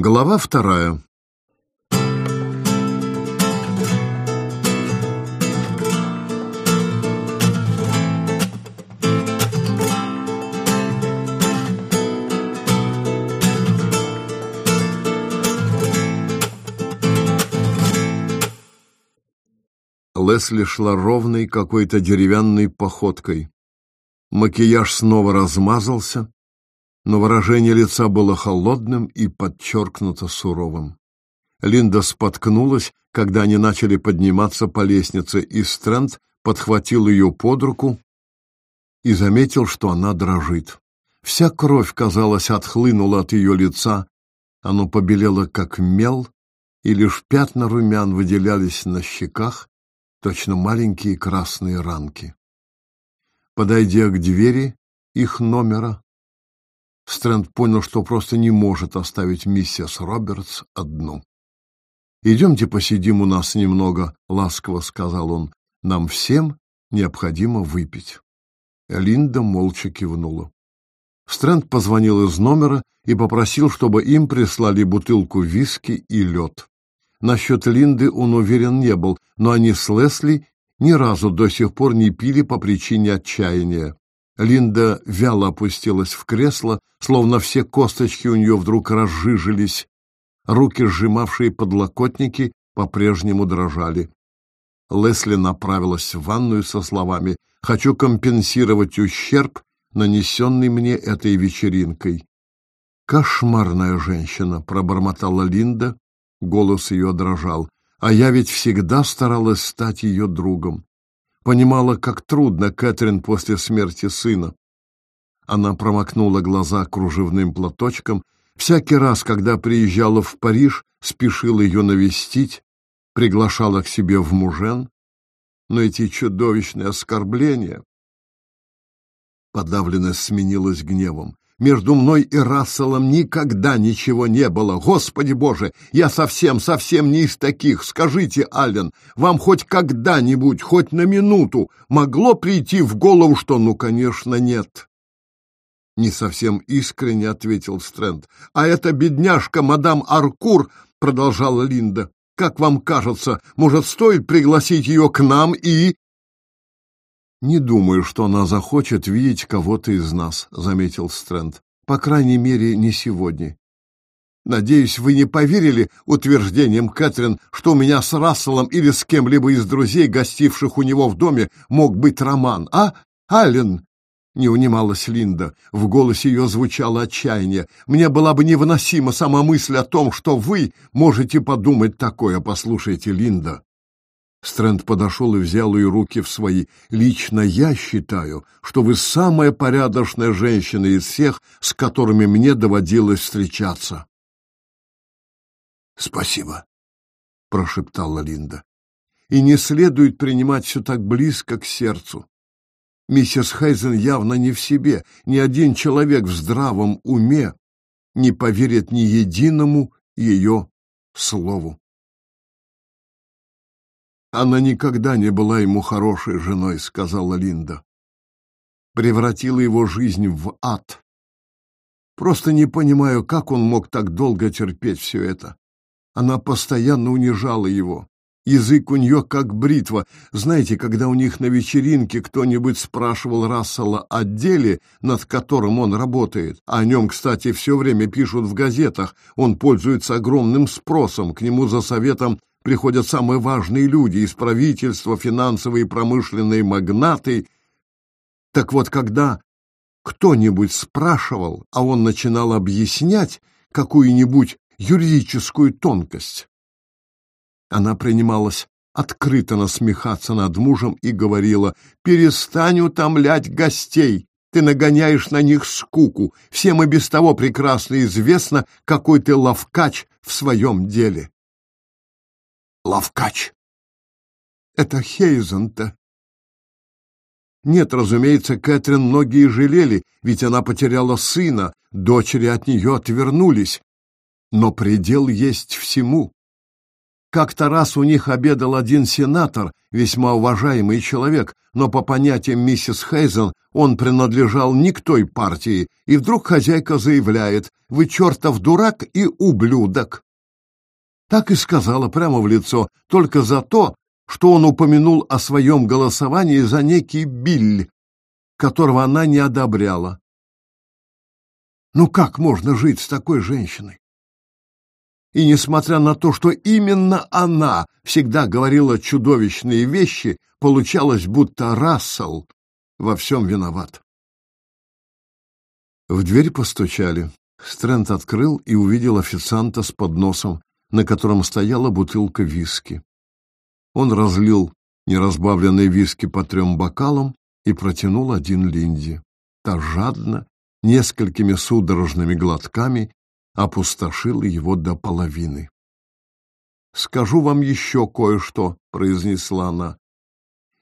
Глава вторая. Лесли шла ровной какой-то деревянной походкой. Макияж снова размазался, но выражение лица было холодным и подчеркнуто суровым. Линда споткнулась, когда они начали подниматься по лестнице, и Стрэнд подхватил ее под руку и заметил, что она дрожит. Вся кровь, казалось, отхлынула от ее лица, оно побелело, как мел, и лишь пятна румян выделялись на щеках, точно маленькие красные ранки. Подойдя к двери их номера, Стрэнд понял, что просто не может оставить миссис Робертс одну. «Идемте посидим у нас немного», — ласково сказал он. «Нам всем необходимо выпить». Линда молча кивнула. Стрэнд позвонил из номера и попросил, чтобы им прислали бутылку виски и лед. Насчет Линды он уверен не был, но они с Лесли ни разу до сих пор не пили по причине отчаяния. Линда вяло опустилась в кресло, словно все косточки у нее вдруг разжижились. Руки, сжимавшие подлокотники, по-прежнему дрожали. Лесли направилась в ванную со словами «Хочу компенсировать ущерб, нанесенный мне этой вечеринкой». «Кошмарная женщина», — пробормотала Линда, голос ее дрожал, «а я ведь всегда старалась стать ее другом понимала, как трудно Кэтрин после смерти сына. Она промокнула глаза кружевным платочком. Всякий раз, когда приезжала в Париж, спешила ее навестить, приглашала к себе в мужен. Но эти чудовищные оскорбления... Подавленность сменилась гневом. Между мной и Расселом никогда ничего не было. Господи Боже, я совсем, совсем не из таких. Скажите, Аллен, вам хоть когда-нибудь, хоть на минуту могло прийти в голову, что, ну, конечно, нет? Не совсем искренне ответил Стрэнд. А эта бедняжка, мадам Аркур, продолжала Линда. Как вам кажется, может, стоит пригласить ее к нам и... «Не думаю, что она захочет видеть кого-то из нас», — заметил Стрэнд. «По крайней мере, не сегодня». «Надеюсь, вы не поверили утверждениям Кэтрин, что у меня с Расселом или с кем-либо из друзей, гостивших у него в доме, мог быть роман, а, Аллен?» Не унималась Линда. В голосе ее звучало отчаяние. «Мне была бы невыносима сама мысль о том, что вы можете подумать такое. Послушайте, Линда, Стрэнд подошел и взял ее руки в свои. «Лично я считаю, что вы самая порядочная женщина из всех, с которыми мне доводилось встречаться». «Спасибо», — прошептала Линда. «И не следует принимать все так близко к сердцу. Миссис Хейзен явно не в себе. Ни один человек в здравом уме не поверит ни единому ее слову. Она никогда не была ему хорошей женой, сказала Линда. Превратила его жизнь в ад. Просто не понимаю, как он мог так долго терпеть все это. Она постоянно унижала его. Язык у нее как бритва. Знаете, когда у них на вечеринке кто-нибудь спрашивал Рассела о деле, над которым он работает, а о нем, кстати, все время пишут в газетах, он пользуется огромным спросом, к нему за советом приходят самые важные люди из правительства, финансовые и промышленные магнаты. Так вот, когда кто-нибудь спрашивал, а он начинал объяснять какую-нибудь юридическую тонкость, она принималась открыто насмехаться над мужем и говорила, «Перестань утомлять гостей, ты нагоняешь на них скуку, всем и без того прекрасно известно, какой ты ловкач в своем деле». Лавкач. Это Хейзен-то. Нет, разумеется, Кэтрин многие жалели, ведь она потеряла сына, дочери от нее отвернулись. Но предел есть всему. Как-то раз у них обедал один сенатор, весьма уважаемый человек, но по понятиям миссис Хейзен он принадлежал не к той партии, и вдруг хозяйка заявляет «Вы чертов дурак и ублюдок». Так и сказала прямо в лицо, только за то, что он упомянул о своем голосовании за некий Биль, которого она не одобряла. Ну как можно жить с такой женщиной? И несмотря на то, что именно она всегда говорила чудовищные вещи, получалось, будто Рассел во всем виноват. В дверь постучали. Стрэнд открыл и увидел официанта с подносом, на котором стояла бутылка виски. Он разлил неразбавленный виски по трем бокалам и протянул один Линди. Та жадно, несколькими судорожными глотками опустошила его до половины. «Скажу вам еще кое-что», — произнесла она.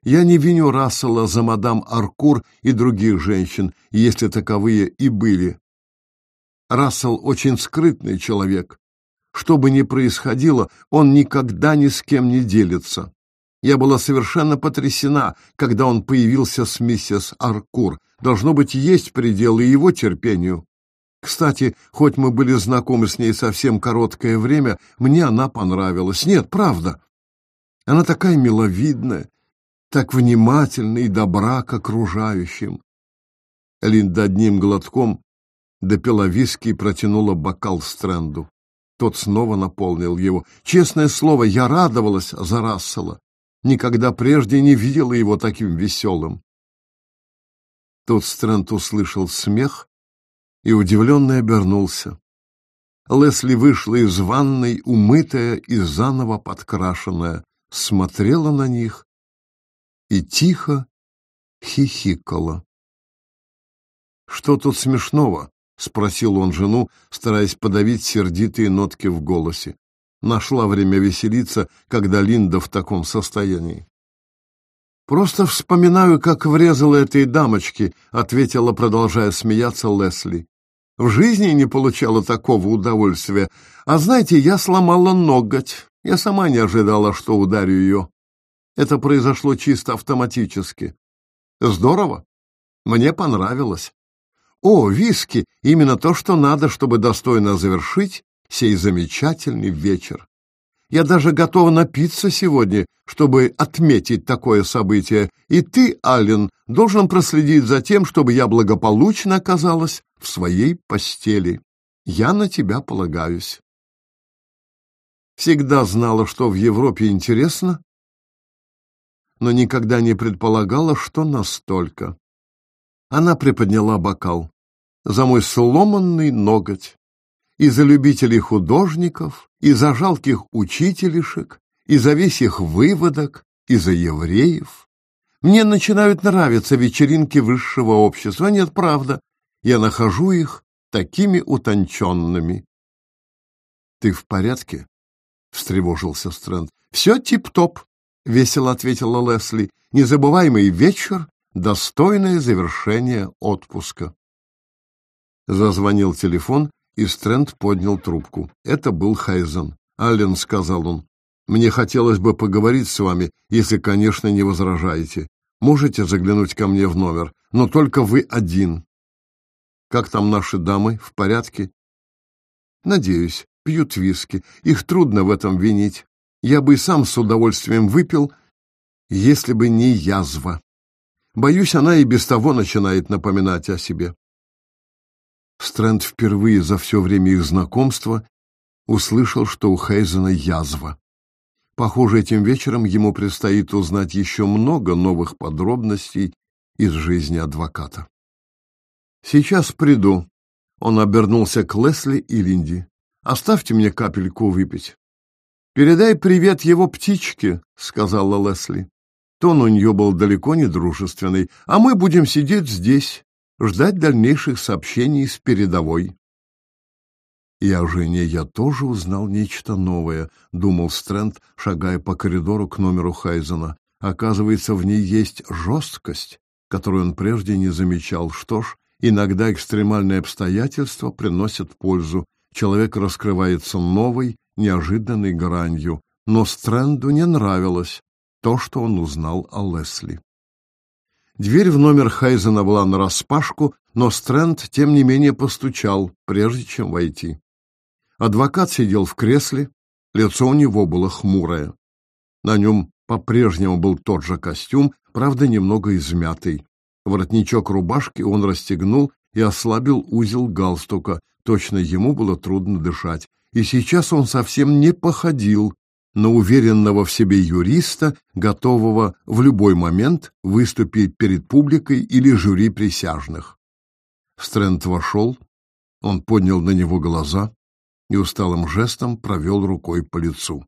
«Я не виню Рассела за мадам Аркур и других женщин, если таковые и были. Рассел очень скрытный человек. Что бы ни происходило, он никогда ни с кем не делится. Я была совершенно потрясена, когда он появился с миссис Аркур. Должно быть, есть пределы его терпению. Кстати, хоть мы были знакомы с ней совсем короткое время, мне она понравилась. Нет, правда. Она такая миловидная, так внимательна и добра к окружающим. Линда одним глотком допила виски и протянула бокал Стрэнду. Тот снова наполнил его. Честное слово, я радовалась за Рассела. Никогда прежде не видела его таким веселым. Тут Стрэнд услышал смех и удивленно обернулся. Лесли вышла из ванной, умытая и заново подкрашенная, смотрела на них и тихо хихикала. «Что тут смешного?» — спросил он жену, стараясь подавить сердитые нотки в голосе. Нашла время веселиться, когда Линда в таком состоянии. «Просто вспоминаю, как врезала этой дамочке», — ответила, продолжая смеяться Лесли. В жизни не получала такого удовольствия. А знаете, я сломала ноготь. Я сама не ожидала, что ударю ее. Это произошло чисто автоматически. Здорово. Мне понравилось. О, виски, именно то, что надо, чтобы достойно завершить сей замечательный вечер. Я даже готова напиться сегодня, чтобы отметить такое событие, и ты, Аллен, должен проследить за тем, чтобы я благополучно оказалась в своей постели. Я на тебя полагаюсь. Всегда знала, что в Европе интересно, но никогда не предполагала, что настолько. Она приподняла бокал. За мой сломанный ноготь и за любителей художников, и за жалких учителишек, и за весь их выводок, и за евреев. Мне начинают нравиться вечеринки высшего общества. Нет, правда, я нахожу их такими утонченными. — Ты в порядке? — встревожился Стрэнд. — Все тип-топ, — весело ответила Лесли. — Незабываемый вечер, достойное завершение отпуска. Зазвонил телефон, и Стрэнд поднял трубку. Это был Хайзен. «Аллен», — сказал он, — «мне хотелось бы поговорить с вами, если, конечно, не возражаете. Можете заглянуть ко мне в номер, но только вы один. Как там наши дамы? В порядке?» «Надеюсь, пьют виски. Их трудно в этом винить. Я бы и сам с удовольствием выпил, если бы не язва. Боюсь, она и без того начинает напоминать о себе. Стрэнд впервые за все время их знакомства услышал, что у Хейзена язва. Похоже, этим вечером ему предстоит узнать еще много новых подробностей из жизни адвоката. «Сейчас приду», — он обернулся к Лесли и Линди. «Оставьте мне капельку выпить». «Передай привет его птичке», — сказала Лесли. Тон у нее был далеко не дружественный. «А мы будем сидеть здесь, ждать дальнейших сообщений с передовой. И о жене я тоже узнал нечто новое, думал Стрэнд, шагая по коридору к номеру Хайзена. Оказывается, в ней есть жесткость, которую он прежде не замечал. Что ж, иногда экстремальные обстоятельства приносят пользу. Человек раскрывается новой, неожиданной гранью. но Стрэнду не нравилось то, что он узнал о Лесли. Дверь в номер Хайзена была нараспашку, но Стрэнд, тем не менее, постучал, прежде чем войти. Адвокат сидел в кресле, лицо у него было хмурое. На нем по-прежнему был тот же костюм, правда, немного измятый. Воротничок рубашки он расстегнул и ослабил узел галстука. Точно ему было трудно дышать. И сейчас он совсем не походил на уверенного в себе юриста, готового в любой момент выступить перед публикой или жюри присяжных. Стрэнд вошел, он поднял на него глаза и усталым жестом провел рукой по лицу.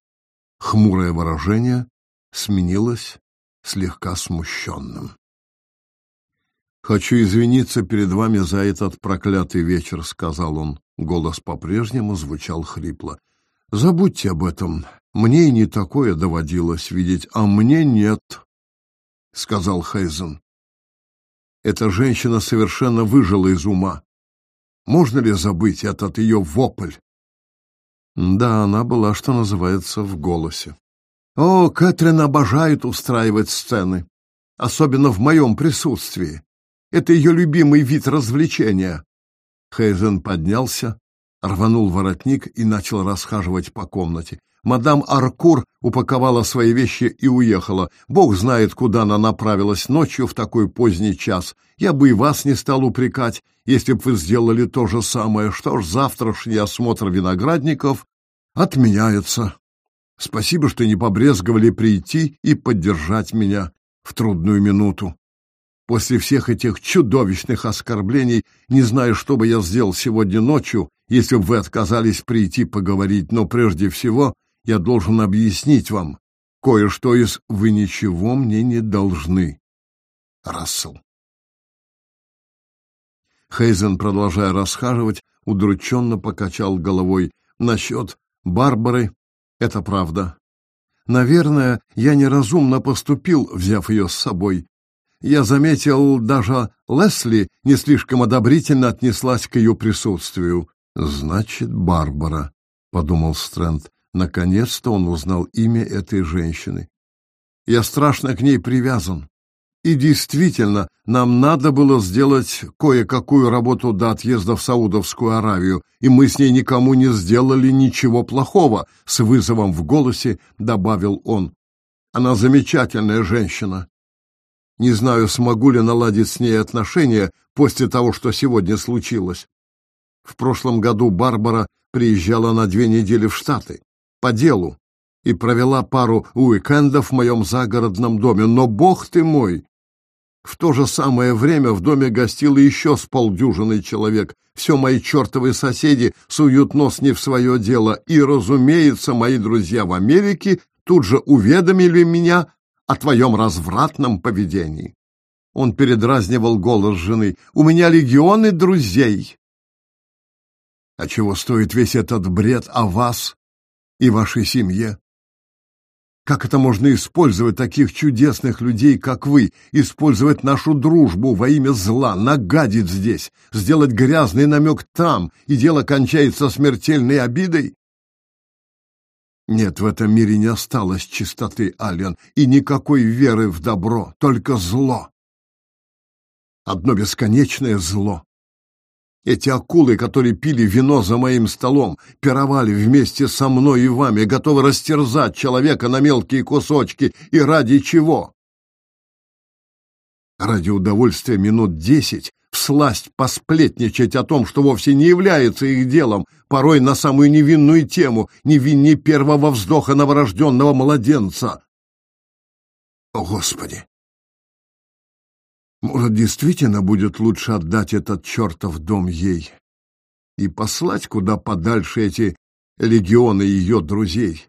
Хмурое выражение сменилось слегка смущенным. «Хочу извиниться перед вами за этот проклятый вечер», — сказал он. Голос по-прежнему звучал хрипло. «Забудьте об этом. Мне не такое доводилось видеть, а мне нет», — сказал Хейзен. «Эта женщина совершенно выжила из ума. Можно ли забыть этот ее вопль?» Да, она была, что называется, в голосе. О, Кэтрин обожает устраивать сцены, особенно в моем присутствии. Это ее любимый вид развлечения. Хейзен поднялся, рванул воротник и начал расхаживать по комнате. Мадам Аркур упаковала свои вещи и уехала. Бог знает, куда она направилась ночью в такой поздний час. Я бы и вас не стал упрекать, если бы вы сделали то же самое. Что ж, завтрашний осмотр виноградников отменяется. Спасибо, что не побрезговали прийти и поддержать меня в трудную минуту. После всех этих чудовищных оскорблений не знаю, что бы я сделал сегодня ночью, если бы вы отказались прийти поговорить, но прежде всего я должен объяснить вам кое-что из «вы ничего мне не должны», Рассел. Хейзен, продолжая расхаживать, удрученно покачал головой насчет Барбары это правда. Наверное, я неразумно поступил, взяв ее с собой. Я заметил, даже Лесли не слишком одобрительно отнеслась к ее присутствию. «Значит, Барбара», — подумал Стрэнд. Наконец-то он узнал имя этой женщины. «Я страшно к ней привязан. И действительно, нам надо было сделать кое-какую работу до отъезда в Саудовскую Аравию, и мы с ней никому не сделали ничего плохого, с вызовом в голосе добавил он. Она замечательная женщина. Не знаю, смогу ли наладить с ней отношения после того, что сегодня случилось. В прошлом году Барбара приезжала на две недели в Штаты по делу и провела пару уикендов в моем загородном доме, но, бог ты мой, в то же самое время в доме гостило еще с полдюжины человек. Все мои чертовы соседи суют нос не в свое дело. И, разумеется, мои друзья в Америке тут же уведомили меня о твоем развратном поведении. Он передразнивал голос жены. «У меня легионы друзей». А чего стоит весь этот бред о вас и вашей семье? Как это можно использовать таких чудесных людей, как вы, использовать нашу дружбу во имя зла, нагадить здесь, сделать грязный намек там, и дело кончается смертельной обидой? Нет, в этом мире не осталось чистоты, Ален, и никакой веры в добро, только зло. Одно бесконечное зло. Эти акулы, которые пили вино за моим столом, пировали вместе со мной и вами, готовы растерзать человека на мелкие кусочки. И ради чего? Ради удовольствия минут десять всласть посплетничать о том, что вовсе не является их делом, порой на самую невинную тему, невиннее первого вздоха новорожденного младенца. О, Господи! Может, действительно будет лучше отдать этот чертов дом ей и послать куда подальше эти легионы ее друзей.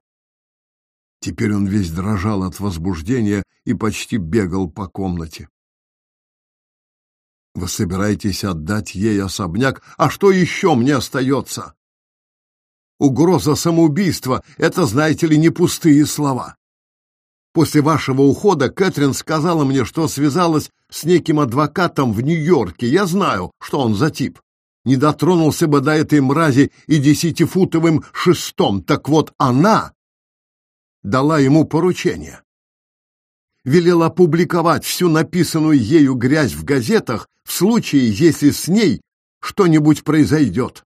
Теперь он весь дрожал от возбуждения и почти бегал по комнате. Вы собираетесь отдать ей особняк? А что еще мне остается? Угроза самоубийства — это, знаете ли, не пустые слова. После вашего ухода Кэтрин сказала мне, что связалась с неким адвокатом в Нью-Йорке. Я знаю, что он за тип. Не дотронулся бы до этой мрази и десятифутовым шестом. Так вот она дала ему поручение. Велела опубликовать всю написанную ею грязь в газетах в случае, если с ней что-нибудь произойдет.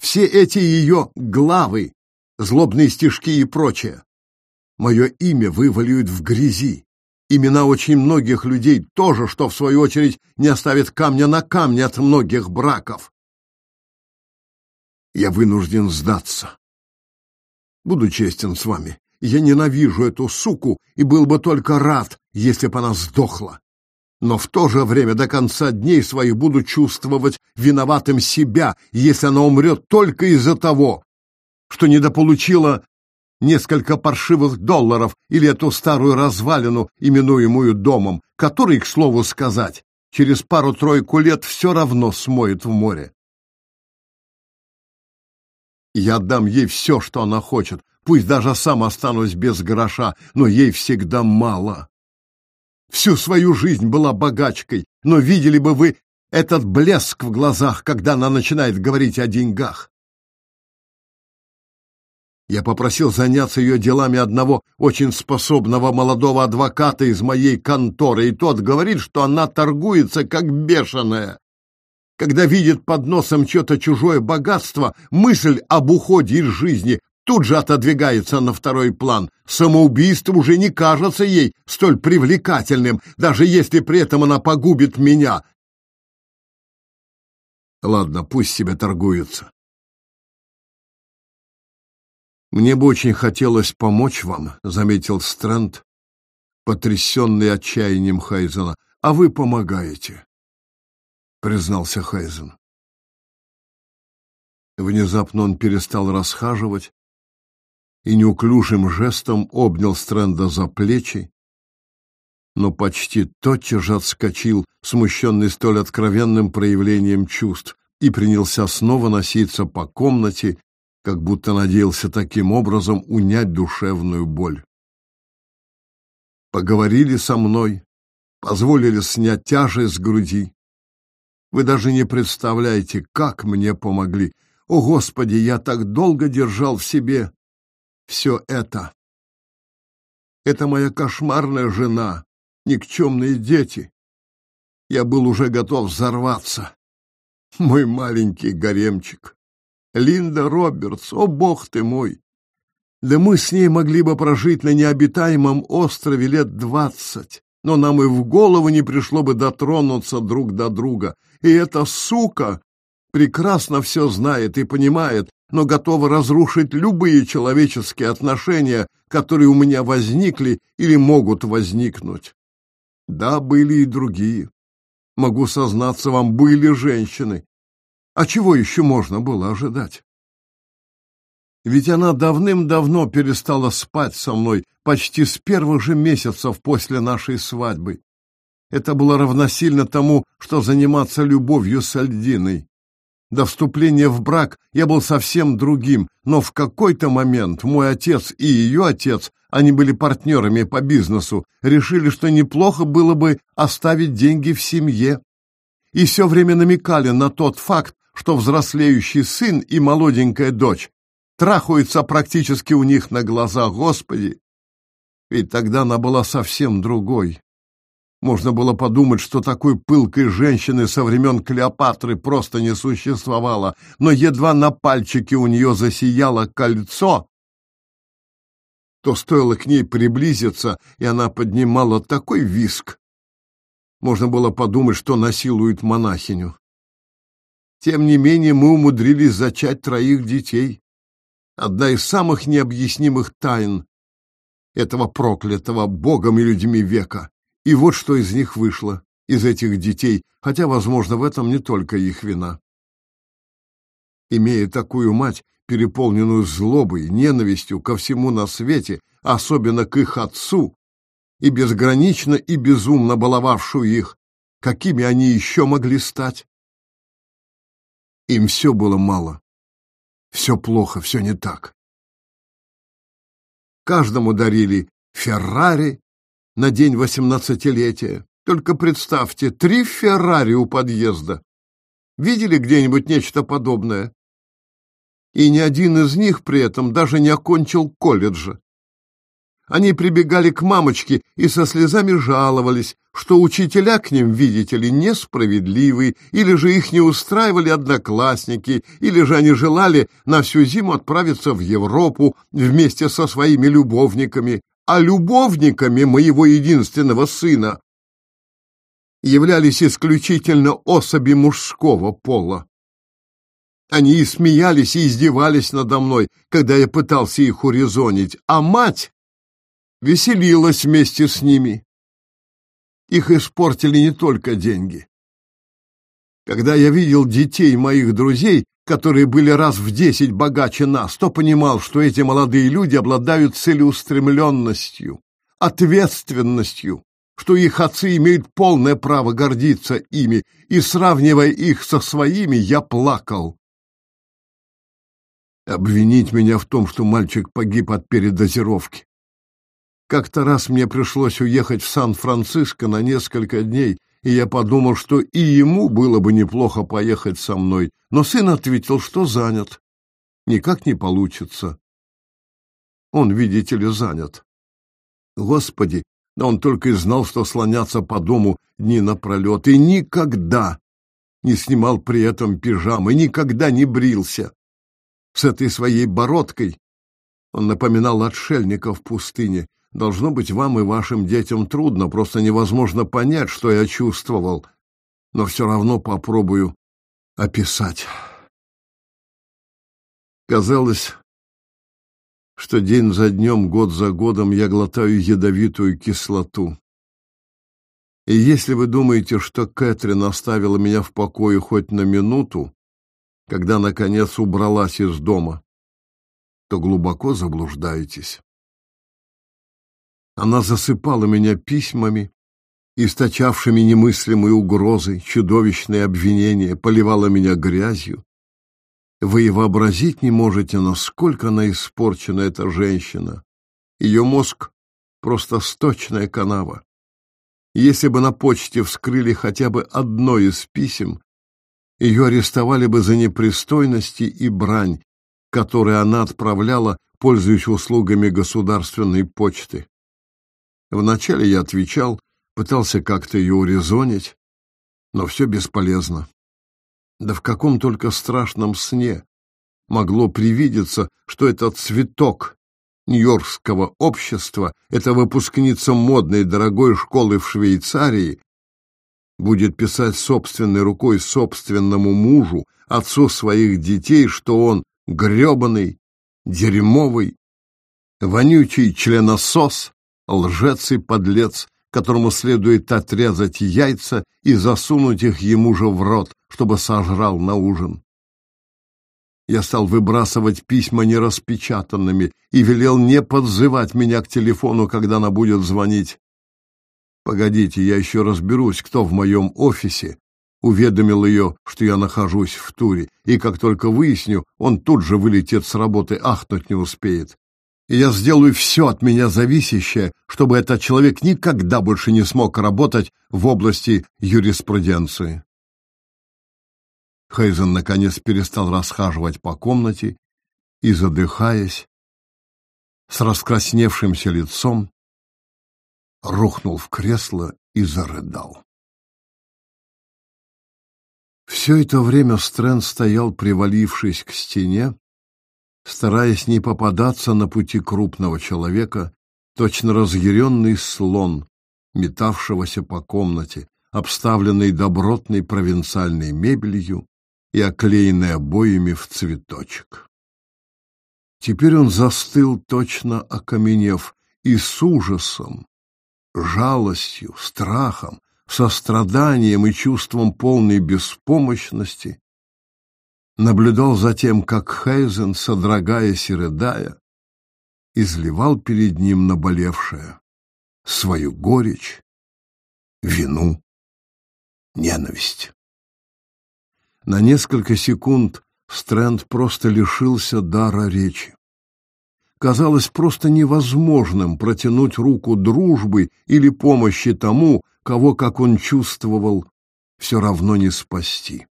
Все эти ее главы, злобные стишки и прочее, мое имя вывалюют в грязи. Имена очень многих людей тоже, что в свою очередь не оставит камня на камне от многих браков. Я вынужден сдаться. Буду честен с вами. Я ненавижу эту суку и был бы только рад, если бы она сдохла. Но в то же время до конца дней своих буду чувствовать виноватым себя, если она умрет только из-за того, что недополучила несколько паршивых долларов или эту старую развалину, именуемую домом, который, к слову сказать, через пару-тройку лет все равно смоет в море. Я отдам ей все, что она хочет, пусть даже сам останусь без гроша, но ей всегда мало. Всю свою жизнь была богачкой, но видели бы вы этот блеск в глазах, когда она начинает говорить о деньгах. Я попросил заняться ее делами одного очень способного молодого адвоката из моей конторы, и тот говорит, что она торгуется как бешеная. Когда видит под носом что-то чужое богатство, мысль об уходе из жизни тут же отодвигается на второй план. Самоубийство уже не кажется ей столь привлекательным, даже если при этом она погубит меня. Ладно, пусть себе торгуется. «Мне бы очень хотелось помочь вам», — заметил Стрэнд, потрясенный отчаянием Хайзена. «А вы помогаете», — признался Хайзен. Внезапно он перестал расхаживать и неуклюжим жестом обнял Стрэнда за плечи, но почти тотчас же отскочил, смущенный столь откровенным проявлением чувств, и принялся снова носиться по комнате, как будто надеялся таким образом унять душевную боль. Поговорили со мной, позволили снять тяжесть с груди. Вы даже не представляете, как мне помогли. О, Господи, я так долго держал в себе все это. Это моя кошмарная жена, никчемные дети. Я был уже готов взорваться. Мой маленький гаремчик. Линда Робертс, о бог ты мой! Да мы с ней могли бы прожить на необитаемом острове лет двадцать, но нам и в голову не пришло бы дотронуться друг до друга. И эта сука прекрасно все знает и понимает, но готова разрушить любые человеческие отношения, которые у меня возникли или могут возникнуть. Да, были и другие. Могу сознаться вам, были женщины, а чего еще можно было ожидать? Ведь она давным-давно перестала спать со мной почти с первых же месяцев после нашей свадьбы. Это было равносильно тому, что заниматься любовью с Альдиной. До вступления в брак я был совсем другим, но в какой-то момент мой отец и ее отец, они были партнерами по бизнесу, решили, что неплохо было бы оставить деньги в семье. И все время намекали на тот факт, что взрослеющий сын и молоденькая дочь трахаются практически у них на глазах, Господи! Ведь тогда она была совсем другой. Можно было подумать, что такой пылкой женщины со времен Клеопатры просто не существовало, но едва на пальчике у нее засияло кольцо, то стоило к ней приблизиться, и она поднимала такой виск. Можно было подумать, что насилует монахиню. Тем не менее, мы умудрились зачать троих детей. Одна из самых необъяснимых тайн этого проклятого Богом и людьми века. И вот что из них вышло, из этих детей, хотя, возможно, в этом не только их вина. Имея такую мать, переполненную злобой, ненавистью ко всему на свете, особенно к их отцу, и безгранично и безумно баловавшую их, какими они еще могли стать? Им все было мало. Все плохо, все не так. Каждому дарили Феррари на день восемнадцатилетия. Только представьте, три Феррари у подъезда. Видели где-нибудь нечто подобное? И ни один из них при этом даже не окончил колледжа. Они прибегали к мамочке и со слезами жаловались, что учителя к ним, видите ли, несправедливы, или же их не устраивали одноклассники, или же они желали на всю зиму отправиться в Европу вместе со своими любовниками, а любовниками моего единственного сына являлись исключительно особи мужского пола. Они и смеялись, и издевались надо мной, когда я пытался их урезонить, а мать веселилась вместе с ними. Их испортили не только деньги. Когда я видел детей моих друзей, которые были раз в десять богаче нас, то понимал, что эти молодые люди обладают целеустремленностью, ответственностью, что их отцы имеют полное право гордиться ими, и, сравнивая их со своими, я плакал. Обвинить меня в том, что мальчик погиб от передозировки. Как-то раз мне пришлось уехать в Сан-Франциско на несколько дней, и я подумал, что и ему было бы неплохо поехать со мной, но сын ответил, что занят. Никак не получится. Он, видите ли, занят. Господи, он только и знал, что слоняться по дому дни напролет, и никогда не снимал при этом пижамы, никогда не брился. С этой своей бородкой он напоминал отшельника в пустыне, Должно быть, вам и вашим детям трудно, просто невозможно понять, что я чувствовал, но все равно попробую описать. Казалось, что день за днем, год за годом я глотаю ядовитую кислоту. И если вы думаете, что Кэтрин оставила меня в покое хоть на минуту, когда, наконец, убралась из дома, то глубоко заблуждаетесь. Она засыпала меня письмами, источавшими немыслимые угрозы, чудовищные обвинения, поливала меня грязью. Вы и вообразить не можете, насколько она испорчена, эта женщина. Ее мозг — просто сточная канава. Если бы на почте вскрыли хотя бы одно из писем, ее арестовали бы за непристойности и брань, которые она отправляла, пользуясь услугами государственной почты. Вначале я отвечал, пытался как-то ее урезонить, но все бесполезно. Да в каком только страшном сне могло привидеться, что этот цветок нью-йоркского общества, эта выпускница модной дорогой школы в Швейцарии, будет писать собственной рукой собственному мужу, отцу своих детей, что он гребаный, дерьмовый, вонючий членосос, лжец и подлец, которому следует отрезать яйца и засунуть их ему же в рот, чтобы сожрал на ужин. Я стал выбрасывать письма нераспечатанными и велел не подзывать меня к телефону, когда она будет звонить. Погодите, я еще разберусь, кто в моем офисе уведомил ее, что я нахожусь в туре, и как только выясню, он тут же вылетит с работы, ахнуть не успеет и я сделаю все от меня зависящее, чтобы этот человек никогда больше не смог работать в области юриспруденции. Хейзен наконец перестал расхаживать по комнате и, задыхаясь, с раскрасневшимся лицом, рухнул в кресло и зарыдал. Все это время Стрэнд стоял, привалившись к стене, стараясь не попадаться на пути крупного человека, точно разъяренный слон, метавшегося по комнате, обставленной добротной провинциальной мебелью и оклеенной обоями в цветочек. Теперь он застыл, точно окаменев, и с ужасом, жалостью, страхом, состраданием и чувством полной беспомощности наблюдал за тем, как Хейзен, содрогаясь и рыдая, изливал перед ним наболевшее свою горечь, вину, ненависть. На несколько секунд Стрэнд просто лишился дара речи. Казалось просто невозможным протянуть руку дружбы или помощи тому, кого, как он чувствовал, все равно не спасти.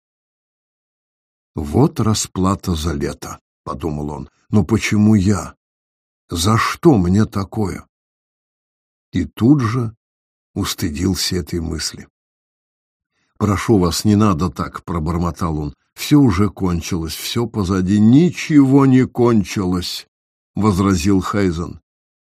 Вот расплата за лето, подумал он. Но почему я? За что мне такое? И тут же устыдился этой мысли. «Прошу вас, не надо так», — пробормотал он. «Все уже кончилось, все позади». «Ничего не кончилось», — возразил Хейзен.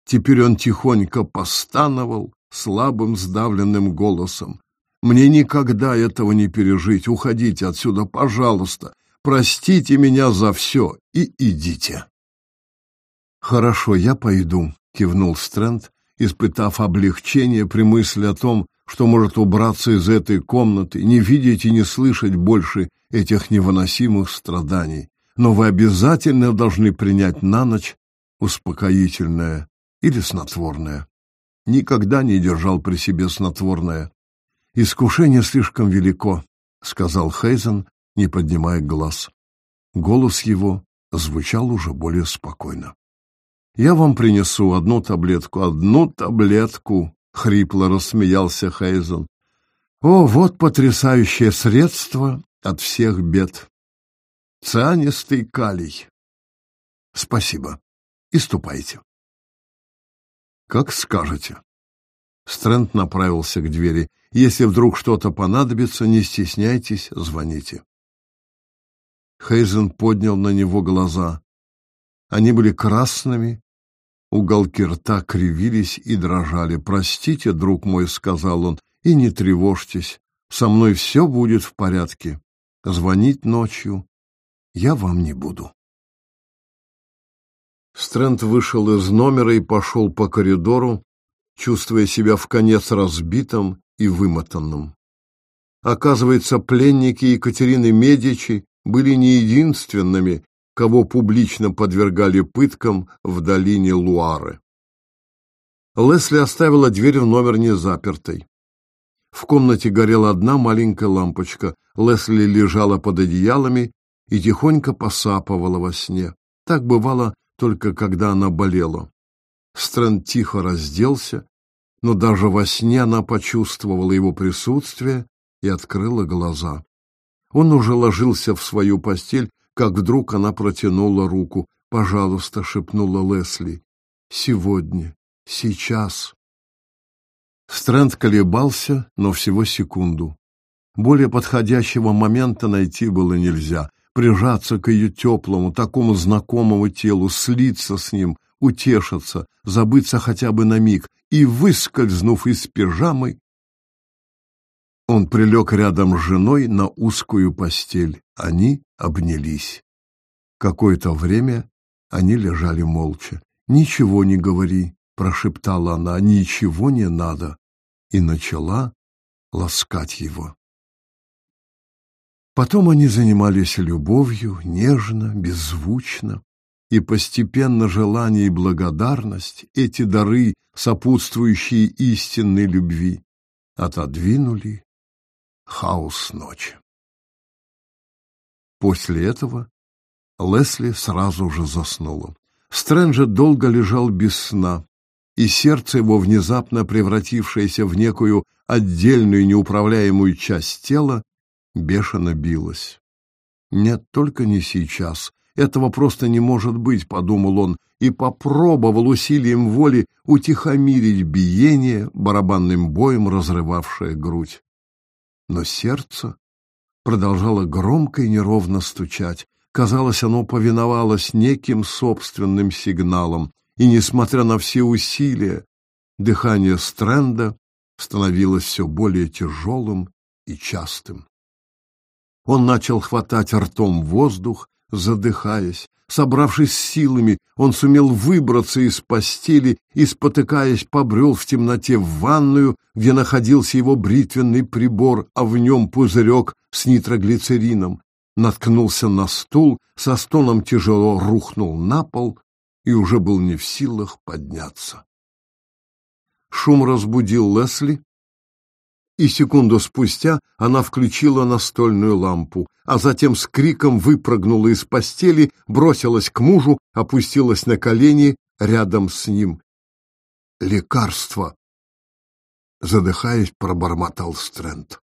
Теперь он тихонько постановал слабым сдавленным голосом. «Мне никогда этого не пережить. Уходите отсюда, пожалуйста. Простите меня за все и идите». «Хорошо, я пойду», — кивнул Стрэнд, испытав облегчение при мысли о том, что может убраться из этой комнаты, не видеть и не слышать больше этих невыносимых страданий. Но вы обязательно должны принять на ночь успокоительное или снотворное. Никогда не держал при себе снотворное. Искушение слишком велико, сказал Хейзен, не поднимая глаз. Голос его звучал уже более спокойно. Я вам принесу одну таблетку, одну таблетку, хрипло рассмеялся Хейзен. О, вот потрясающее средство от всех бед. Цианистый калий. Спасибо. И ступайте. Как скажете. Стрэнд направился к двери. Если вдруг что-то понадобится, не стесняйтесь, звоните. Хейзен поднял на него глаза. Они были красными, уголки рта кривились и дрожали. «Простите, друг мой», — сказал он, — «и не тревожьтесь. Со мной все будет в порядке. Звонить ночью я вам не буду». Стрэнд вышел из номера и пошел по коридору, чувствуя себя в конец разбитым и вымотанным. Оказывается, пленники Екатерины Медичи были не единственными, кого публично подвергали пыткам в долине Луары. Лесли оставила дверь в номер незапертой. В комнате горела одна маленькая лампочка. Лесли лежала под одеялами и тихонько посапывала во сне. Так бывало только когда она болела. Стрэнд тихо разделся, но даже во сне она почувствовала его присутствие и открыла глаза. Он уже ложился в свою постель, как вдруг она протянула руку. «Пожалуйста», — шепнула Лесли, — «сегодня, сейчас». Стрэнд колебался, но всего секунду. Более подходящего момента найти было нельзя прижаться к ее теплому, такому знакомому телу, слиться с ним, утешиться, забыться хотя бы на миг, и, выскользнув из пижамы, он прилег рядом с женой на узкую постель. Они обнялись. Какое-то время они лежали молча. «Ничего не говори», — прошептала она, — «ничего не надо», и начала ласкать его. Потом они занимались любовью, нежно, беззвучно, и постепенно желание и благодарность, эти дары, сопутствующие истинной любви, отодвинули хаос ночи. После этого Лесли сразу же заснула. Стрэнджа долго лежал без сна, и сердце его, внезапно превратившееся в некую отдельную неуправляемую часть тела, бешено билось. Нет, только не сейчас. Этого просто не может быть, подумал он, и попробовал усилием воли утихомирить биение, барабанным боем разрывавшее грудь. Но сердце продолжало громко и неровно стучать. Казалось, оно повиновалось неким собственным сигналам, и, несмотря на все усилия, дыхание Стрэнда становилось все более тяжелым и частым. Он начал хватать ртом воздух, задыхаясь. Собравшись силами, он сумел выбраться из постели и, спотыкаясь, побрел в темноте в ванную, где находился его бритвенный прибор, а в нем пузырек с нитроглицерином. Наткнулся на стул, со стоном тяжело рухнул на пол и уже был не в силах подняться. Шум разбудил Лесли, и секунду спустя она включила настольную лампу, а затем с криком выпрыгнула из постели, бросилась к мужу, опустилась на колени рядом с ним. «Лекарство!» Задыхаясь, пробормотал Стрэнд.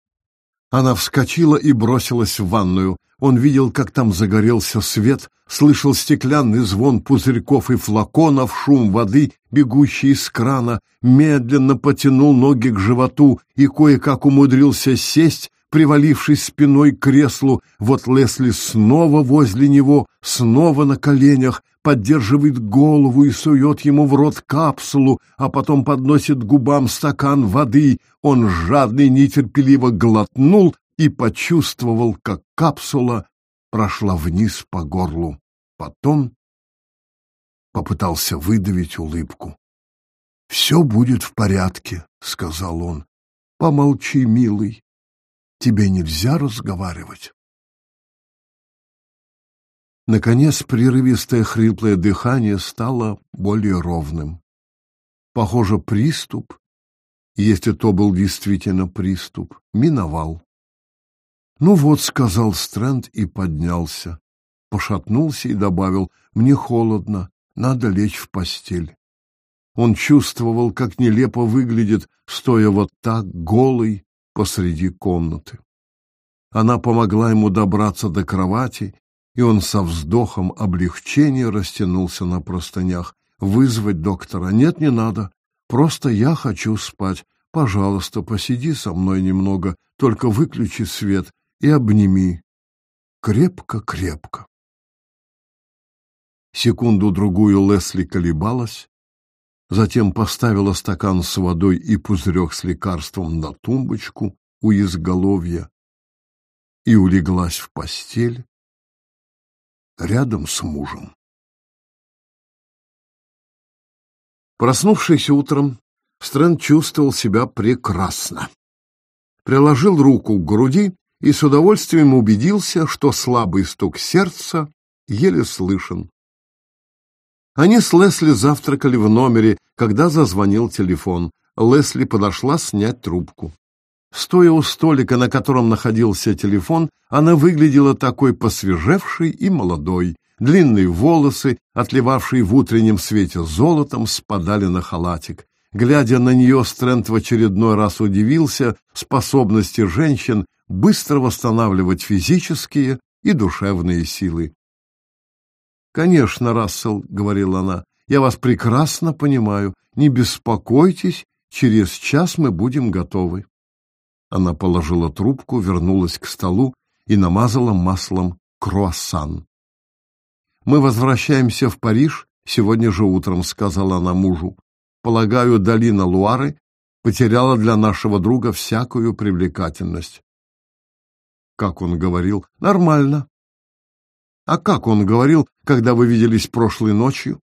Она вскочила и бросилась в ванную. Он видел, как там загорелся свет, слышал стеклянный звон пузырьков и флаконов, шум воды, бегущий из крана, медленно потянул ноги к животу и кое-как умудрился сесть, привалившись спиной к креслу. Вот Лесли снова возле него, снова на коленях, поддерживает голову и сует ему в рот капсулу, а потом подносит губам стакан воды. Он жадный нетерпеливо глотнул и почувствовал, как капсула прошла вниз по горлу. Потом попытался выдавить улыбку. «Все будет в порядке», — сказал он. «Помолчи, милый. Тебе нельзя разговаривать». Наконец, прерывистое хриплое дыхание стало более ровным. Похоже, приступ, если то был действительно приступ, миновал. «Ну вот», — сказал Стрэнд и поднялся. Пошатнулся и добавил, «Мне холодно, надо лечь в постель». Он чувствовал, как нелепо выглядит, стоя вот так, голый, посреди комнаты. Она помогла ему добраться до кровати и он со вздохом облегчения растянулся на простынях. «Вызвать доктора? Нет, не надо. Просто я хочу спать. Пожалуйста, посиди со мной немного, только выключи свет и обними. Крепко-крепко». Секунду-другую Лесли колебалась, затем поставила стакан с водой и пузырек с лекарством на тумбочку у изголовья и улеглась в постель, рядом с мужем. Проснувшись утром, Стрэнд чувствовал себя прекрасно. Приложил руку к груди и с удовольствием убедился, что слабый стук сердца еле слышен. Они с Лесли завтракали в номере, когда зазвонил телефон. Лесли подошла снять трубку. Стоя у столика, на котором находился телефон, она выглядела такой посвежевшей и молодой. Длинные волосы, отливавшие в утреннем свете золотом, спадали на халатик. Глядя на нее, Стрэнд в очередной раз удивился способности женщин быстро восстанавливать физические и душевные силы. «Конечно, Рассел», — говорила она, — «я вас прекрасно понимаю. Не беспокойтесь, через час мы будем готовы». Она положила трубку, вернулась к столу и намазала маслом круассан. «Мы возвращаемся в Париж сегодня же утром», — сказала она мужу. «Полагаю, долина Луары потеряла для нашего друга всякую привлекательность». Как он говорил? Нормально. А как он говорил, когда вы виделись прошлой ночью?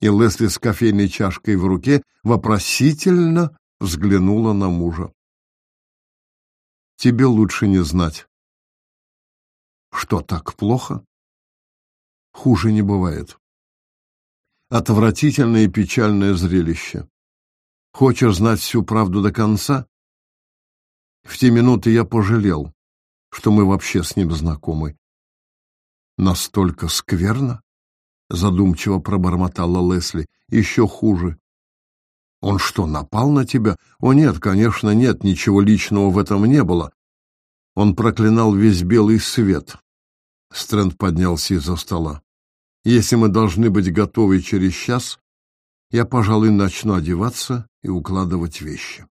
И Лесли с кофейной чашкой в руке вопросительно взглянула на мужа тебе лучше не знать. Что, так плохо? Хуже не бывает. Отвратительное и печальное зрелище. Хочешь знать всю правду до конца? В те минуты я пожалел, что мы вообще с ним знакомы. Настолько скверно? Задумчиво пробормотала Лесли. Еще хуже. Он что, напал на тебя? О нет, конечно, нет, ничего личного в этом не было. Он проклинал весь белый свет. Стрэнд поднялся из-за стола. Если мы должны быть готовы через час, я, пожалуй, начну одеваться и укладывать вещи.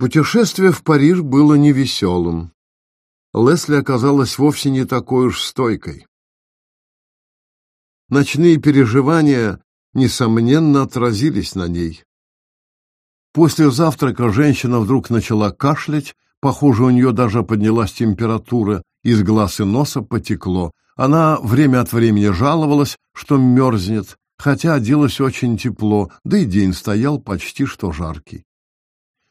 Путешествие в Париж было невеселым. Лесли оказалась вовсе не такой уж стойкой. Ночные переживания несомненно, отразились на ней. После завтрака женщина вдруг начала кашлять, похоже, у нее даже поднялась температура, из глаз и носа потекло. Она время от времени жаловалась, что мерзнет, хотя оделась очень тепло, да и день стоял почти что жаркий.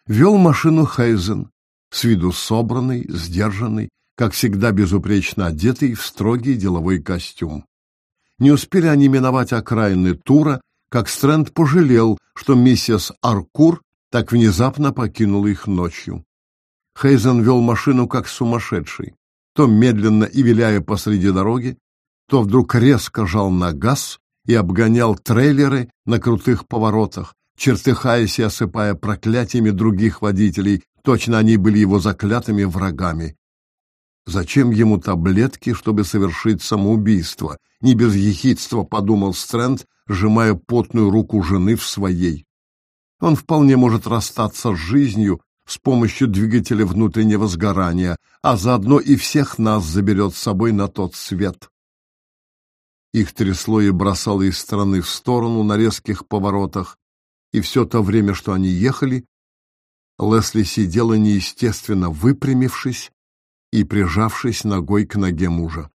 Вел машину Хейзен, с виду собранный, сдержанный, как всегда безупречно одетый в строгий деловой костюм. Не успели они миновать окраины Тура, как Стрэнд пожалел, что миссис Аркур так внезапно покинула их ночью. Хейзен вел машину как сумасшедший, то медленно и виляя посреди дороги, то вдруг резко жал на газ и обгонял трейлеры на крутых поворотах, чертыхаясь и осыпая проклятиями других водителей, точно они были его заклятыми врагами. Зачем ему таблетки, чтобы совершить самоубийство? Не без ехидства, подумал Стрэнд, сжимая потную руку жены в своей. Он вполне может расстаться с жизнью с помощью двигателя внутреннего сгорания, а заодно и всех нас заберет с собой на тот свет. Их трясло и бросало из стороны в сторону на резких поворотах, и все то время, что они ехали, Лесли сидела неестественно выпрямившись и прижавшись ногой к ноге мужа.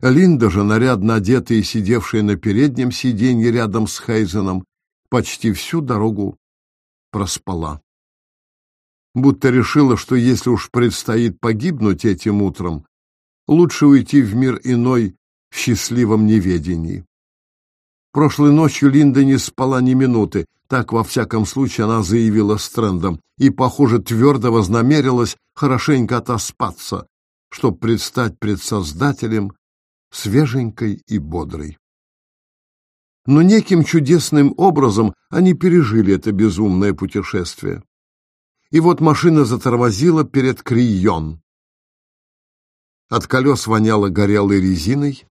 Линда же, нарядно одетая и сидевшая на переднем сиденье рядом с Хейзеном, почти всю дорогу проспала. Будто решила, что если уж предстоит погибнуть этим утром, лучше уйти в мир иной в счастливом неведении. Прошлой ночью Линда не спала ни минуты, так, во всяком случае, она заявила Стрэндом, и, похоже, твердо вознамерилась хорошенько отоспаться, чтобы предстать пред Создателем свеженькой и бодрой. Но неким чудесным образом они пережили это безумное путешествие. И вот машина затормозила перед Крион. От колес воняло горелой резиной.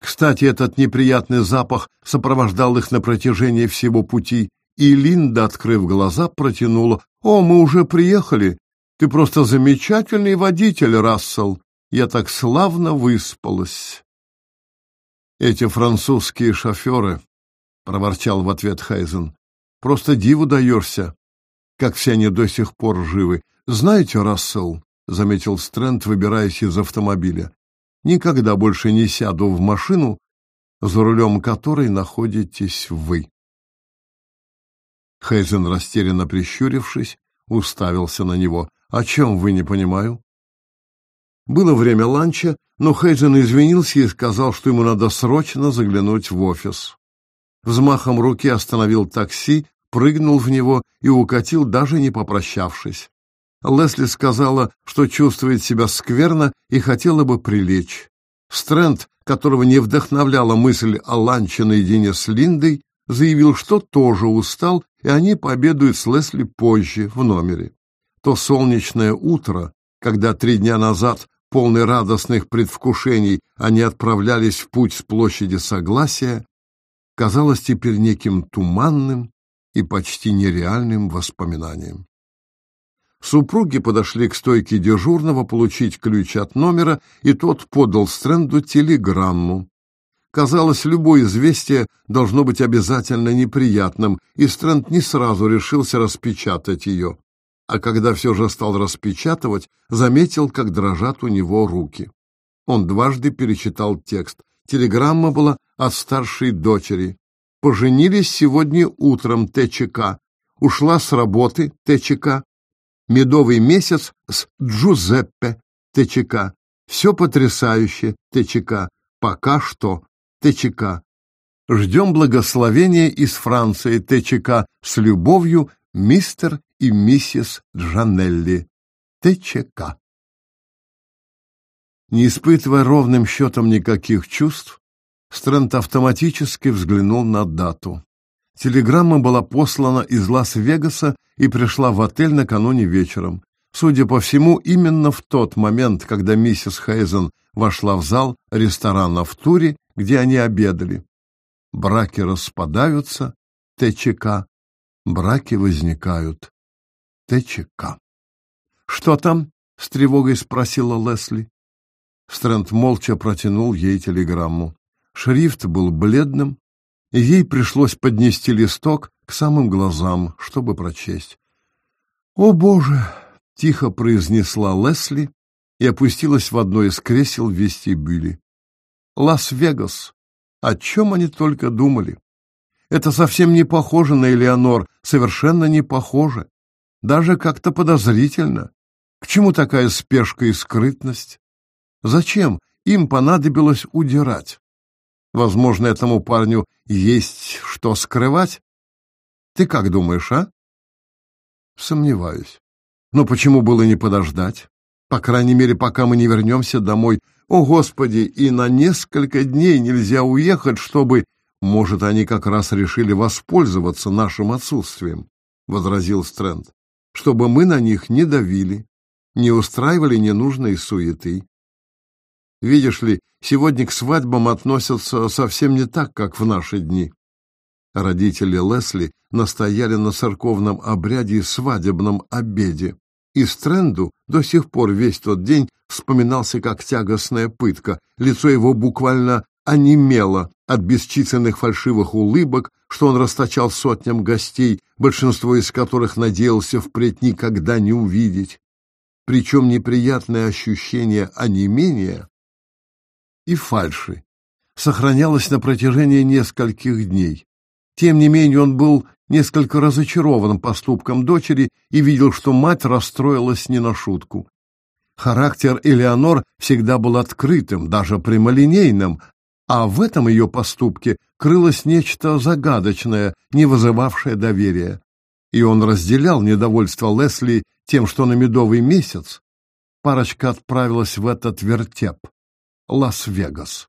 Кстати, этот неприятный запах сопровождал их на протяжении всего пути, и Линда, открыв глаза, протянула. «О, мы уже приехали! Ты просто замечательный водитель, Рассел! Я так славно выспалась!» «Эти французские шоферы», — проворчал в ответ Хайзен, — «просто диву даешься, как все они до сих пор живы. Знаете, Рассел, — заметил Стрэнд, выбираясь из автомобиля, — никогда больше не сяду в машину, за рулем которой находитесь вы. Хейзен, растерянно прищурившись, уставился на него. «О чем вы не понимаю?» Было время ланча, но Хейзен извинился и сказал, что ему надо срочно заглянуть в офис. Взмахом руки остановил такси, прыгнул в него и укатил, даже не попрощавшись. Лесли сказала, что чувствует себя скверно и хотела бы прилечь. Стрэнд, которого не вдохновляла мысль о ланче наедине с Линдой, заявил, что тоже устал, и они пообедают с Лесли позже в номере. То солнечное утро, когда три дня назад, полный радостных предвкушений, они отправлялись в путь с площади Согласия, казалось теперь неким туманным и почти нереальным воспоминанием. Супруги подошли к стойке дежурного получить ключ от номера, и тот подал Стрэнду телеграмму, Казалось, любое известие должно быть обязательно неприятным, и Стрэнд не сразу решился распечатать ее. А когда все же стал распечатывать, заметил, как дрожат у него руки. Он дважды перечитал текст. Телеграмма была от старшей дочери. Поженились сегодня утром ТЧК. Ушла с работы ТЧК. Медовый месяц с Джузеппе ТЧК. Все потрясающе ТЧК. Пока что ТЧК. Ждем благословения из Франции ТЧК с любовью мистер и миссис Джанелли. ТЧК. Не испытывая ровным счетом никаких чувств, Стрэнд автоматически взглянул на дату. Телеграмма была послана из Лас-Вегаса и пришла в отель накануне вечером. Судя по всему, именно в тот момент, когда миссис Хейзен вошла в зал ресторана в Туре где они обедали. Браки распадаются, ТЧК. Браки возникают, ТЧК. «Что там?» — с тревогой спросила Лесли. Стрэнд молча протянул ей телеграмму. Шрифт был бледным, и ей пришлось поднести листок к самым глазам, чтобы прочесть. «О, Боже!» — тихо произнесла Лесли и опустилась в одно из кресел в вестибюле. Лас-Вегас. О чем они только думали? Это совсем не похоже на Элеонор, совершенно не похоже. Даже как-то подозрительно. К чему такая спешка и скрытность? Зачем им понадобилось удирать? Возможно, этому парню есть что скрывать? Ты как думаешь, а? Сомневаюсь. Но почему было не подождать? По крайней мере, пока мы не вернемся домой о, Господи, и на несколько дней нельзя уехать, чтобы... Может, они как раз решили воспользоваться нашим отсутствием, — возразил Стрэнд, — чтобы мы на них не давили. не устраивали ненужной суеты. Видишь ли, сегодня к свадьбам относятся совсем не так, как в наши дни. Родители Лесли настояли на церковном обряде и свадебном обеде. И Стрэнду до сих пор весь тот день вспоминался как тягостная пытка. Лицо его буквально онемело от бесчисленных фальшивых улыбок, что он расточал сотням гостей, большинство из которых надеялся впредь никогда не увидеть. Причем неприятное ощущение онемения и фальши сохранялось на протяжении нескольких дней. Тем не менее он был несколько разочарован поступком дочери и видел, что мать расстроилась не на шутку. Характер Элеонор всегда был открытым, даже прямолинейным, а в этом ее поступке крылось нечто загадочное, не вызывавшее доверия. И он разделял недовольство Лесли тем, что на медовый месяц парочка отправилась в этот вертеп — Лас-Вегас.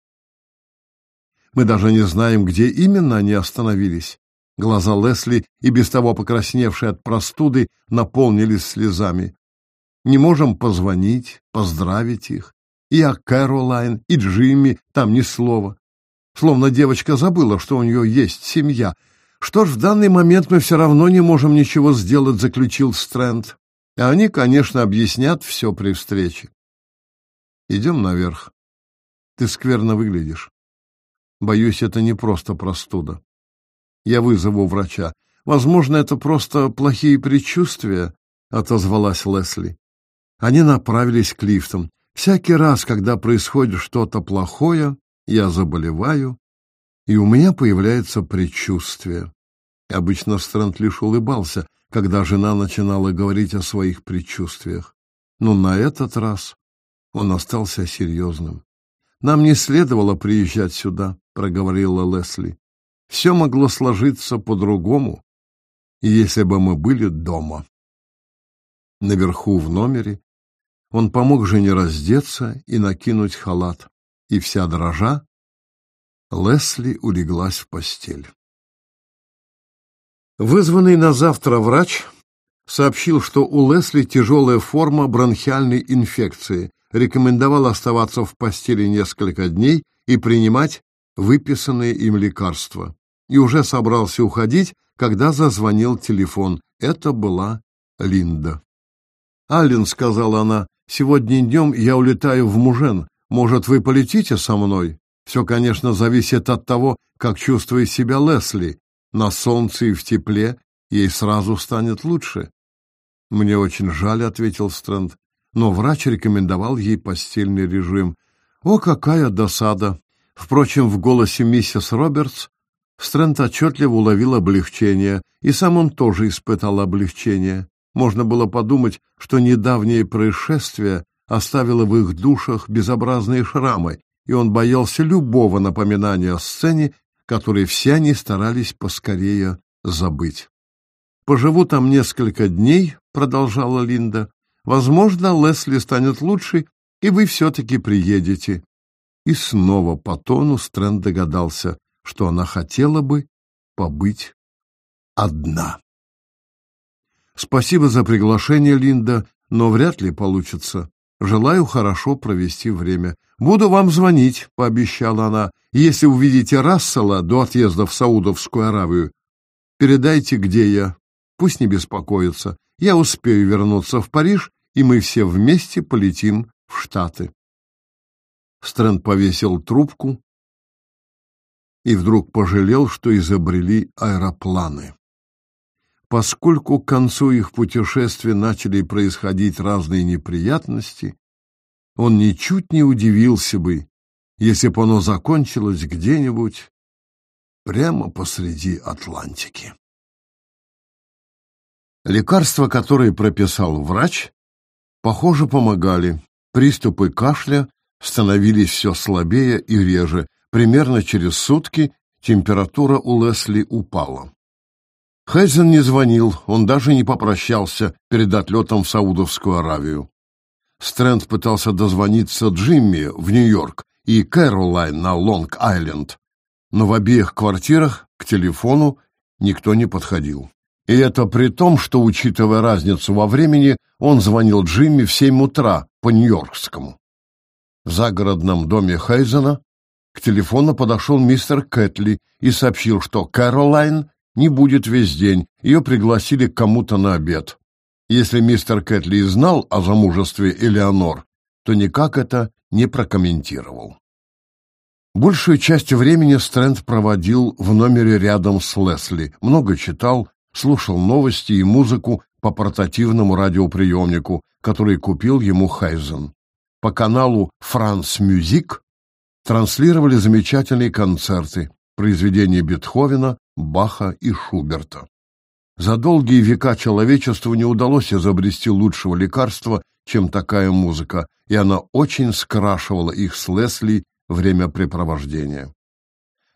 Мы даже не знаем, где именно они остановились. Глаза Лесли, и без того покрасневшие от простуды, наполнились слезами. Не можем позвонить, поздравить их. И о Кэролайн, и Джимми там ни слова. Словно девочка забыла, что у нее есть семья. Что ж, в данный момент мы все равно не можем ничего сделать, заключил Стрэнд. И они, конечно, объяснят все при встрече. Идем наверх. Ты скверно выглядишь. Боюсь, это не просто простуда. Я вызову врача. Возможно, это просто плохие предчувствия, отозвалась Лесли. Они направились к лифтам. Всякий раз, когда происходит что-то плохое, я заболеваю, и у меня появляется предчувствие. Обычно Стрэнд лишь улыбался, когда жена начинала говорить о своих предчувствиях. Но на этот раз он остался серьезным. «Нам не следовало приезжать сюда», — проговорила Лесли. «Все могло сложиться по-другому, если бы мы были дома». Наверху в номере он помог жене раздеться и накинуть халат, и вся дрожа Лесли улеглась в постель. Вызванный на завтра врач сообщил, что у Лесли тяжелая форма бронхиальной инфекции, рекомендовал оставаться в постели несколько дней и принимать выписанные им лекарства. И уже собрался уходить, когда зазвонил телефон. Это была Линда. «Аллен», — сказала она, Сегодня днем я улетаю в Мужен. Может, вы полетите со мной? Все, конечно, зависит от того, как чувствует себя Лесли. На солнце и в тепле ей сразу станет лучше. Мне очень жаль, ответил Стрэнд, но врач рекомендовал ей постельный режим. О, какая досада! Впрочем, в голосе миссис Робертс Стрэнд отчетливо уловил облегчение, и сам он тоже испытал облегчение. Можно было подумать, что недавнее происшествие оставило в их душах безобразные шрамы, и он боялся любого напоминания о сцене, которые все они старались поскорее забыть. «Поживу там несколько дней», — продолжала Линда. «Возможно, Лесли станет лучше, и вы все-таки приедете». И снова по тону Стрэнд догадался, что она хотела бы побыть одна. Спасибо за приглашение, Линда, но вряд ли получится. Желаю хорошо провести время. Буду вам звонить, пообещала она. Если увидите Рассела до отъезда в Саудовскую Аравию, передайте, где я. Пусть не беспокоится. Я успею вернуться в Париж, и мы все вместе полетим в Штаты. Стрэнд повесил трубку и вдруг пожалел, что изобрели аэропланы. Поскольку к концу их путешествия начали происходить разные неприятности, он ничуть не удивился бы, если бы оно закончилось где-нибудь прямо посреди Атлантики. Лекарства, которые прописал врач, похоже, помогали. Приступы кашля становились все слабее и реже. Примерно через сутки температура у Лесли упала. Хайзен не звонил, он даже не попрощался перед отлетом в Саудовскую Аравию. Стрэнд пытался дозвониться Джимми в Нью-Йорк и Кэролайн на Лонг-Айленд, но в обеих квартирах к телефону никто не подходил. И это при том, что, учитывая разницу во времени, он звонил Джимми в семь утра по Нью-Йоркскому. В загородном доме Хейзена к телефону подошел мистер Кэтли и сообщил, что Кэролайн не будет весь день, ее пригласили к кому-то на обед. Если мистер Кэтли знал о замужестве Элеонор, то никак это не прокомментировал. Большую часть времени Стрэнд проводил в номере рядом с Лесли, много читал, слушал новости и музыку по портативному радиоприемнику, который купил ему Хайзен. По каналу «Франс Мюзик» транслировали замечательные концерты, произведения Бетховена, Баха и Шуберта. За долгие века человечеству не удалось изобрести лучшего лекарства, чем такая музыка, и она очень скрашивала их с Лесли времяпрепровождения.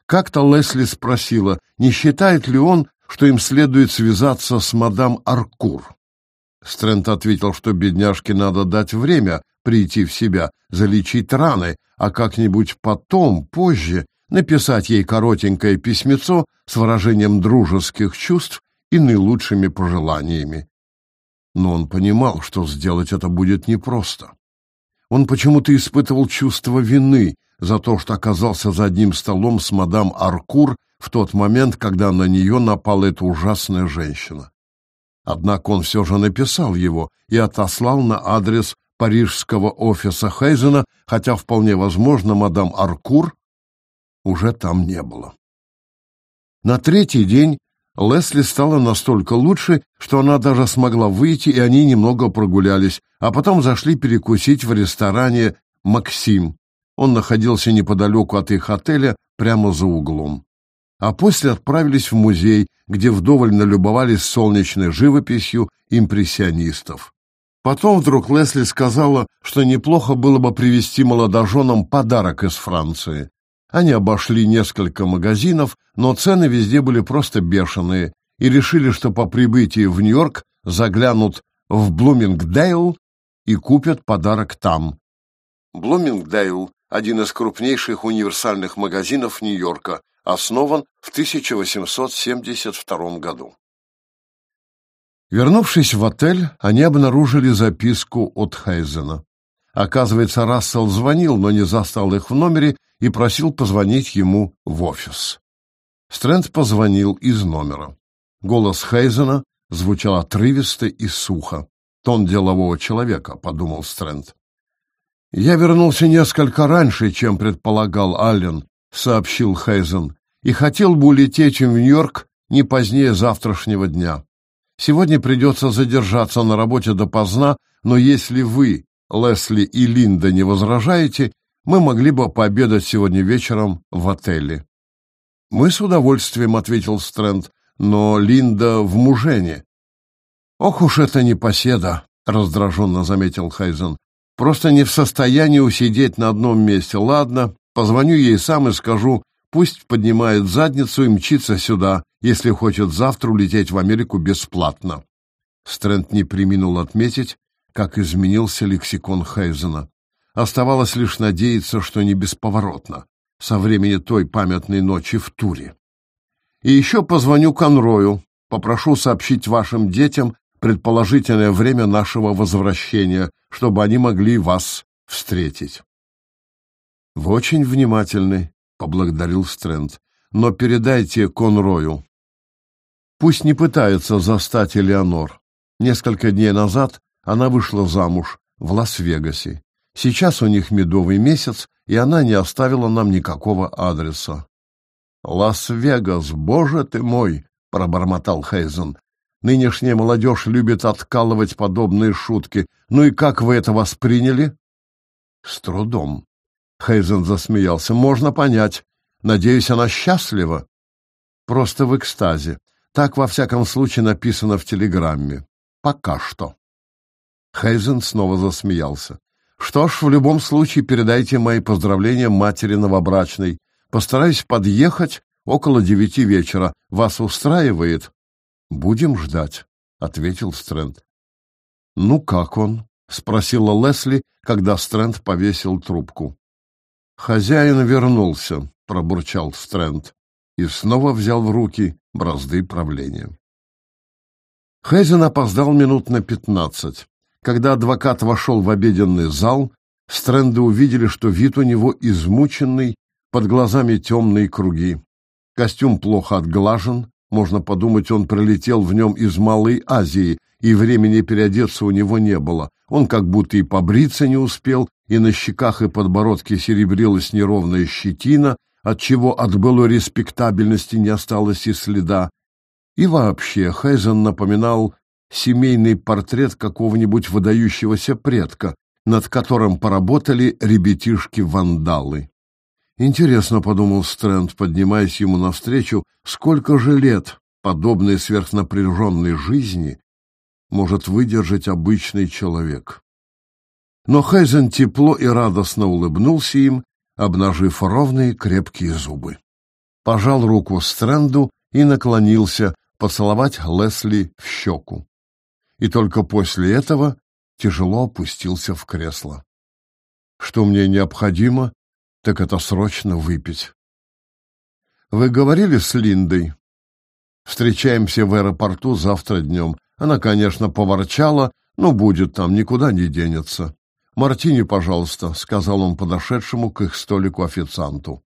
Как-то Лесли спросила, не считает ли он, что им следует связаться с мадам Аркур. Стрэнд ответил, что бедняжке надо дать время прийти в себя, залечить раны, а как-нибудь потом, позже, написать ей коротенькое письмецо с выражением дружеских чувств и наилучшими пожеланиями. Но он понимал, что сделать это будет непросто. Он почему-то испытывал чувство вины за то, что оказался за одним столом с мадам Аркур в тот момент, когда на нее напала эта ужасная женщина. Однако он все же написал его и отослал на адрес парижского офиса Хейзена, хотя вполне возможно, мадам Аркур уже там не было. На третий день Лесли стало настолько лучше, что она даже смогла выйти, и они немного прогулялись, а потом зашли перекусить в ресторане «Максим». Он находился неподалеку от их отеля, прямо за углом. А после отправились в музей, где вдоволь налюбовались солнечной живописью импрессионистов. Потом вдруг Лесли сказала, что неплохо было бы привезти молодоженам подарок из Франции. Они обошли несколько магазинов, но цены везде были просто бешеные, и решили, что по прибытии в Нью-Йорк заглянут в Блумингдейл и купят подарок там. Блумингдейл – один из крупнейших универсальных магазинов Нью-Йорка, основан в 1872 году. Вернувшись в отель, они обнаружили записку от Хейзена. Оказывается, Рассел звонил, но не застал их в номере и просил позвонить ему в офис. Стрэнд позвонил из номера. Голос Хейзена звучал отрывисто и сухо. «Тон делового человека», — подумал Стрэнд. «Я вернулся несколько раньше, чем предполагал Аллен», — сообщил Хейзен, «и хотел бы улететь в Нью-Йорк не позднее завтрашнего дня. Сегодня придется задержаться на работе допоздна, но если вы, Лесли и Линда, не возражаете, мы могли бы пообедать сегодня вечером в отеле». «Мы с удовольствием», — ответил Стрэнд, «но Линда в мужене». «Ох уж это непоседа», — раздраженно заметил Хайзен. «Просто не в состоянии усидеть на одном месте. Ладно, позвоню ей сам и скажу, пусть поднимает задницу и мчится сюда, если хочет завтра улететь в Америку бесплатно. Стрэнд не приминул отметить, как изменился лексикон Хейзена. Оставалось лишь надеяться, что не бесповоротно, со времени той памятной ночи в туре. И еще позвоню Конрою, попрошу сообщить вашим детям предположительное время нашего возвращения, чтобы они могли вас встретить. Вы очень внимательны, поблагодарил Стрэнд. Но передайте Конрою, Пусть не пытается застать Элеонор. Несколько дней назад она вышла замуж в Лас-Вегасе. Сейчас у них медовый месяц, и она не оставила нам никакого адреса. «Лас-Вегас, боже ты мой!» — пробормотал Хейзен. «Нынешняя молодежь любит откалывать подобные шутки. Ну и как вы это восприняли?» «С трудом». Хейзен засмеялся. «Можно понять. Надеюсь, она счастлива?» «Просто в экстазе. Так, во всяком случае, написано в телеграмме. Пока что. Хейзен снова засмеялся. Что ж, в любом случае передайте мои поздравления матери новобрачной. Постараюсь подъехать около девяти вечера. Вас устраивает? Будем ждать, ответил Стрэнд. Ну как он? спросила Лесли, когда Стрэнд повесил трубку. Хозяин вернулся, пробурчал Стрэнд и снова взял в руки бразды правления. Хейзен опоздал минут на пятнадцать. Когда адвокат вошел в обеденный зал, Стрэнды увидели, что вид у него измученный, под глазами темные круги. Костюм плохо отглажен, можно подумать, он прилетел в нем из Малой Азии, и времени переодеться у него не было. Он как будто и побриться не успел, и на щеках и подбородке серебрилась неровная щетина, отчего от былой респектабельности не осталось и следа. И вообще Хайзен напоминал семейный портрет какого-нибудь выдающегося предка, над которым поработали ребятишки-вандалы. Интересно, — подумал Стрэнд, поднимаясь ему навстречу, — сколько же лет подобной сверхнапряженной жизни может выдержать обычный человек? Но Хайзен тепло и радостно улыбнулся им, обнажив ровные крепкие зубы. Пожал руку Стрэнду и наклонился поцеловать Лесли в щеку. И только после этого тяжело опустился в кресло. Что мне необходимо, так это срочно выпить. Вы говорили с Линдой? Встречаемся в аэропорту завтра днем. Она, конечно, поворчала, но будет там, никуда не денется. «Мартини, пожалуйста», — сказал он подошедшему к их столику официанту.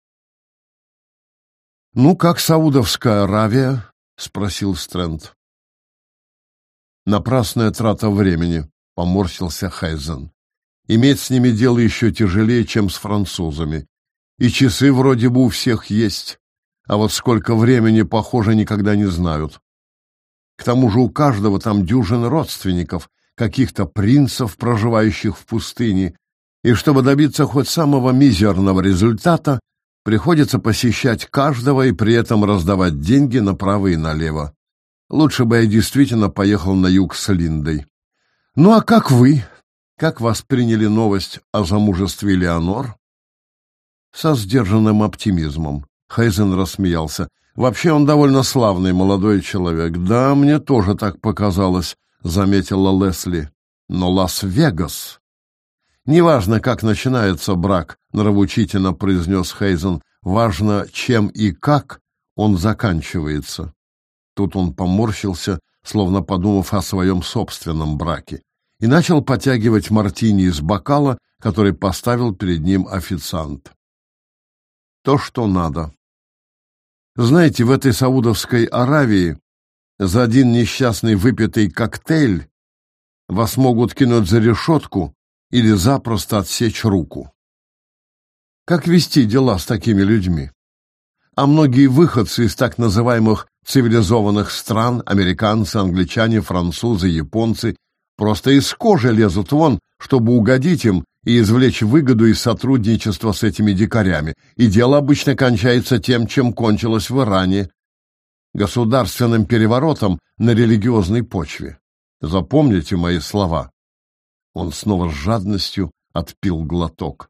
«Ну, как Саудовская Аравия?» — спросил Стрэнд. «Напрасная трата времени», — поморщился Хайзен. Иметь с ними дело еще тяжелее, чем с французами. И часы вроде бы у всех есть, а вот сколько времени, похоже, никогда не знают. К тому же у каждого там дюжин родственников, каких-то принцев, проживающих в пустыне, и чтобы добиться хоть самого мизерного результата, приходится посещать каждого и при этом раздавать деньги направо и налево. Лучше бы я действительно поехал на юг с Линдой. Ну а как вы? Как восприняли новость о замужестве Леонор? Со сдержанным оптимизмом. Хайзен рассмеялся. Вообще он довольно славный молодой человек. Да, мне тоже так показалось, заметила Лесли. Но Лас-Вегас... Неважно, как начинается брак, нравоучительно произнес Хейзен. Важно, чем и как он заканчивается. Тут он поморщился, словно подумав о своем собственном браке и начал потягивать мартини из бокала, который поставил перед ним официант. То, что надо. Знаете, в этой Саудовской Аравии за один несчастный выпитый коктейль вас могут кинуть за решетку или запросто отсечь руку. Как вести дела с такими людьми? А многие выходцы из так называемых цивилизованных стран, американцы, англичане, французы, японцы Просто из кожи лезут вон, чтобы угодить им и извлечь выгоду из сотрудничества с этими дикарями. И дело обычно кончается тем, чем кончилось в Иране — государственным переворотом на религиозной почве. Запомните мои слова. Он снова с жадностью отпил глоток.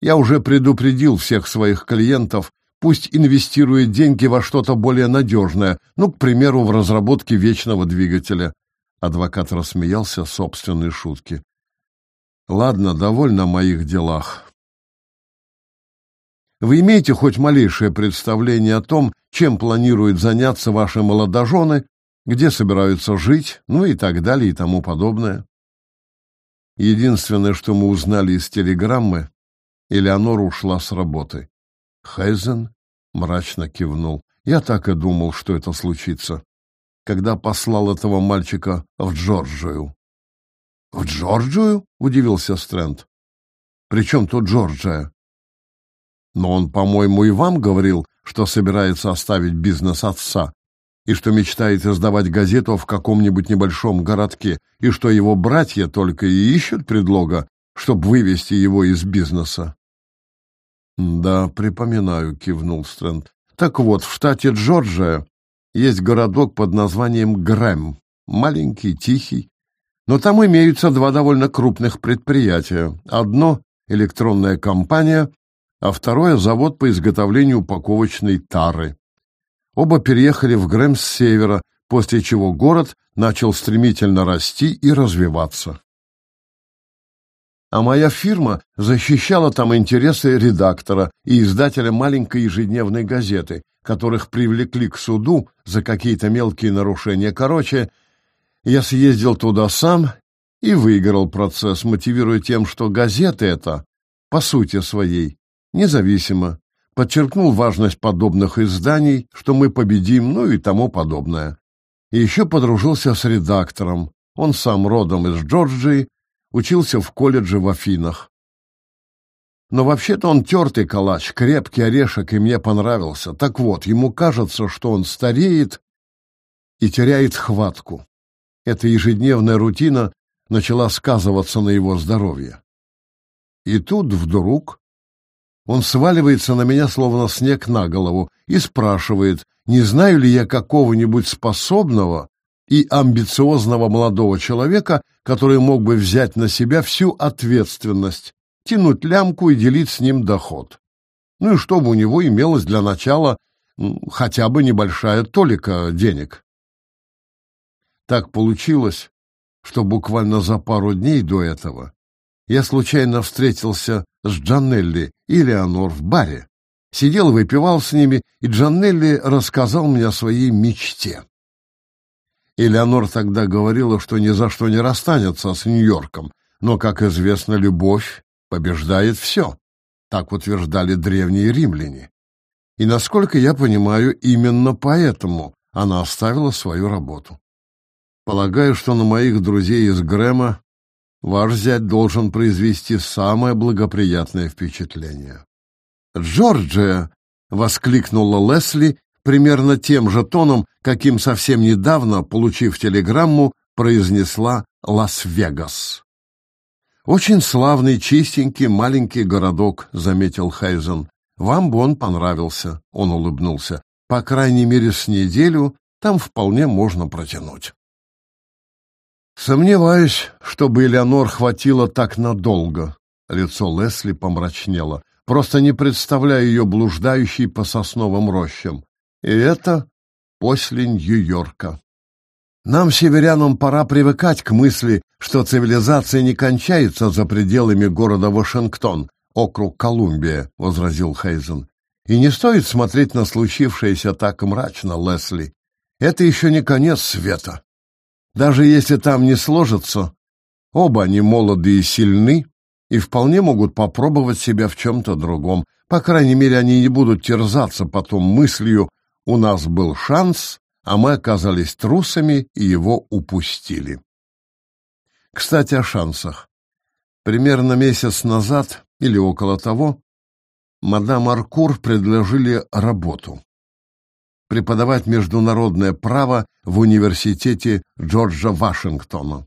Я уже предупредил всех своих клиентов, пусть инвестируют деньги во что-то более надежное, ну, к примеру, в разработке вечного двигателя. Адвокат рассмеялся собственной шутке. Ладно, довольно о моих делах. Вы имеете хоть малейшее представление о том, чем планируют заняться ваши молодожены, где собираются жить, ну и так далее и тому подобное? Единственное, что мы узнали из телеграммы, Элеонора ушла с работы. Хайзен мрачно кивнул. Я так и думал, что это случится когда послал этого мальчика в Джорджию. — В Джорджию? — удивился Стрэнд. — При чем тут Джорджия? — Но он, по-моему, и вам говорил, что собирается оставить бизнес отца, и что мечтает издавать газету в каком-нибудь небольшом городке, и что его братья только и ищут предлога, чтобы вывести его из бизнеса. — Да, припоминаю, — кивнул Стрэнд. — Так вот, в штате Джорджия есть городок под названием Грэм, маленький, тихий, но там имеются два довольно крупных предприятия. Одно — электронная компания, а второе — завод по изготовлению упаковочной тары. Оба переехали в Грэм с севера, после чего город начал стремительно расти и развиваться. А моя фирма защищала там интересы редактора и издателя маленькой ежедневной газеты, которых привлекли к суду за какие-то мелкие нарушения. Короче, Я съездил туда сам и выиграл процесс, мотивируя тем, что газета эта, по сути своей, независима, подчеркнул важность подобных изданий, что мы победим, ну и тому подобное. И еще подружился с редактором. Он сам родом из Джорджии, учился в колледже в Афинах. Но вообще-то он тертый калач, крепкий орешек, и мне понравился. Так вот, ему кажется, что он стареет и теряет хватку. Эта ежедневная рутина начала сказываться на его здоровье. И тут вдруг он сваливается на меня, словно снег на голову, и спрашивает, не знаю ли я какого-нибудь способного и амбициозного молодого человека, который мог бы взять на себя всю ответственность тянуть лямку и делить с ним доход. Ну и чтобы у него имелось для начала хотя бы небольшая толика денег. Так получилось, что буквально за пару дней до этого я случайно встретился с Джанелли и Леонор в баре. Сидел и выпивал с ними, и Джанелли рассказал мне о своей мечте. Элеонор тогда говорила, что ни за что не расстанется с Нью-Йорком, но, как известно, любовь побеждает все. Так утверждали древние римляне. И, насколько я понимаю, именно поэтому она оставила свою работу. Полагаю, что на моих друзей из Грэма ваш зять должен произвести самое благоприятное впечатление. «Джорджия!» — воскликнула Лесли примерно тем же тоном, каким совсем недавно, получив телеграмму, произнесла «Лас-Вегас». «Очень славный, чистенький, маленький городок», — заметил Хайзен. «Вам бы он понравился», — он улыбнулся. «По крайней мере, с неделю там вполне можно протянуть». «Сомневаюсь, чтобы Элеонор хватило так надолго», — лицо Лесли помрачнело. «Просто не представляю ее блуждающей по сосновым рощам. И это после Нью-Йорка». Нам, северянам, пора привыкать к мысли, что цивилизация не кончается за пределами города Вашингтон, округ Колумбия, — возразил Хейзен. И не стоит смотреть на случившееся так мрачно, Лесли. Это еще не конец света. Даже если там не сложится, оба они молоды и сильны, и вполне могут попробовать себя в чем-то другом. По крайней мере, они не будут терзаться потом мыслью «у нас был шанс, а мы оказались трусами и его упустили. Кстати, о шансах. Примерно месяц назад или около того мадам Аркур предложили работу преподавать международное право в университете Джорджа Вашингтона.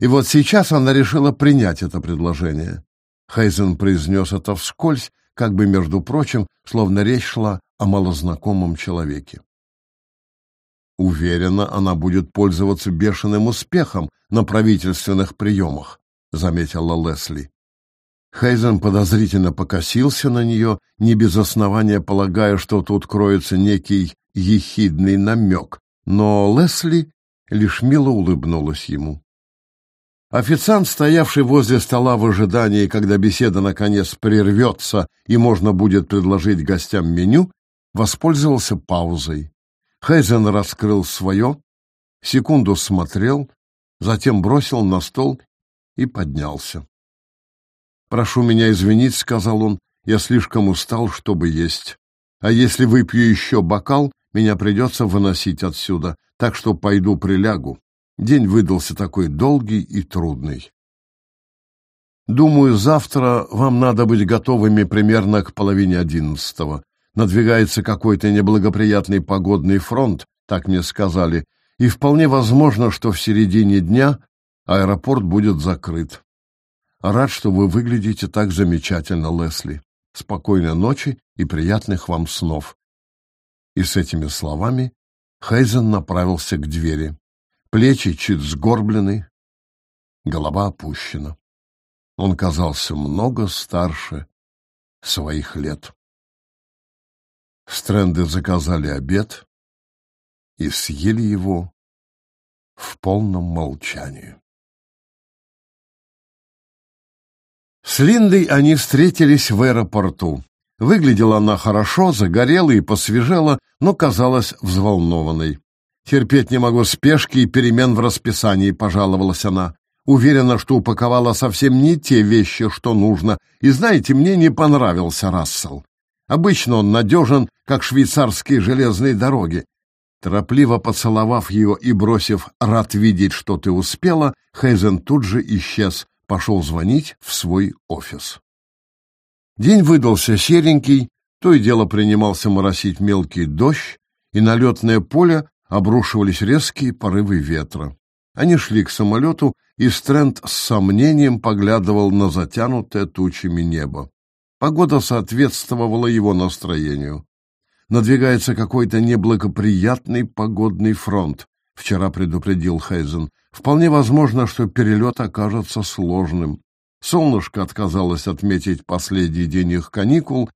И вот сейчас она решила принять это предложение. Хейзен произнес это вскользь, как бы, между прочим, словно речь шла о малознакомом человеке. Уверена, она будет пользоваться бешеным успехом на правительственных приемах, заметила Лесли. Хейзен подозрительно покосился на нее, не без основания полагая, что тут кроется некий ехидный намек, но Лесли лишь мило улыбнулась ему. Официант, стоявший возле стола в ожидании, когда беседа наконец прервется и можно будет предложить гостям меню, воспользовался паузой. Хейзен раскрыл свое, секунду смотрел, затем бросил на стол и поднялся. «Прошу меня извинить», — сказал он, — «я слишком устал, чтобы есть. А если выпью еще бокал, меня придется выносить отсюда, так что пойду прилягу. День выдался такой долгий и трудный. Думаю, завтра вам надо быть готовыми примерно к половине одиннадцатого надвигается какой-то неблагоприятный погодный фронт, так мне сказали, и вполне возможно, что в середине дня аэропорт будет закрыт. Рад, что вы выглядите так замечательно, Лесли. Спокойной ночи и приятных вам снов. И с этими словами Хейзен направился к двери. Плечи чуть сгорблены, голова опущена. Он казался много старше своих лет. Стрэнды заказали обед и съели его в полном молчании. С Линдой они встретились в аэропорту. Выглядела она хорошо, загорела и посвежела, но казалась взволнованной. Терпеть не могу спешки и перемен в расписании, пожаловалась она. Уверена, что упаковала совсем не те вещи, что нужно. И знаете, мне не понравился Рассел. Обычно он надежен, как швейцарские железные дороги. Торопливо поцеловав ее и бросив «рад видеть, что ты успела», Хейзен тут же исчез, пошел звонить в свой офис. День выдался серенький, то и дело принимался моросить мелкий дождь, и на летное поле обрушивались резкие порывы ветра. Они шли к самолету, и Стрэнд с сомнением поглядывал на затянутое тучами небо. Погода соответствовала его настроению. Надвигается какой-то неблагоприятный погодный фронт, вчера предупредил Хейзен. Вполне возможно, что перелет окажется сложным. Солнышко отказалось отметить последний день их каникул.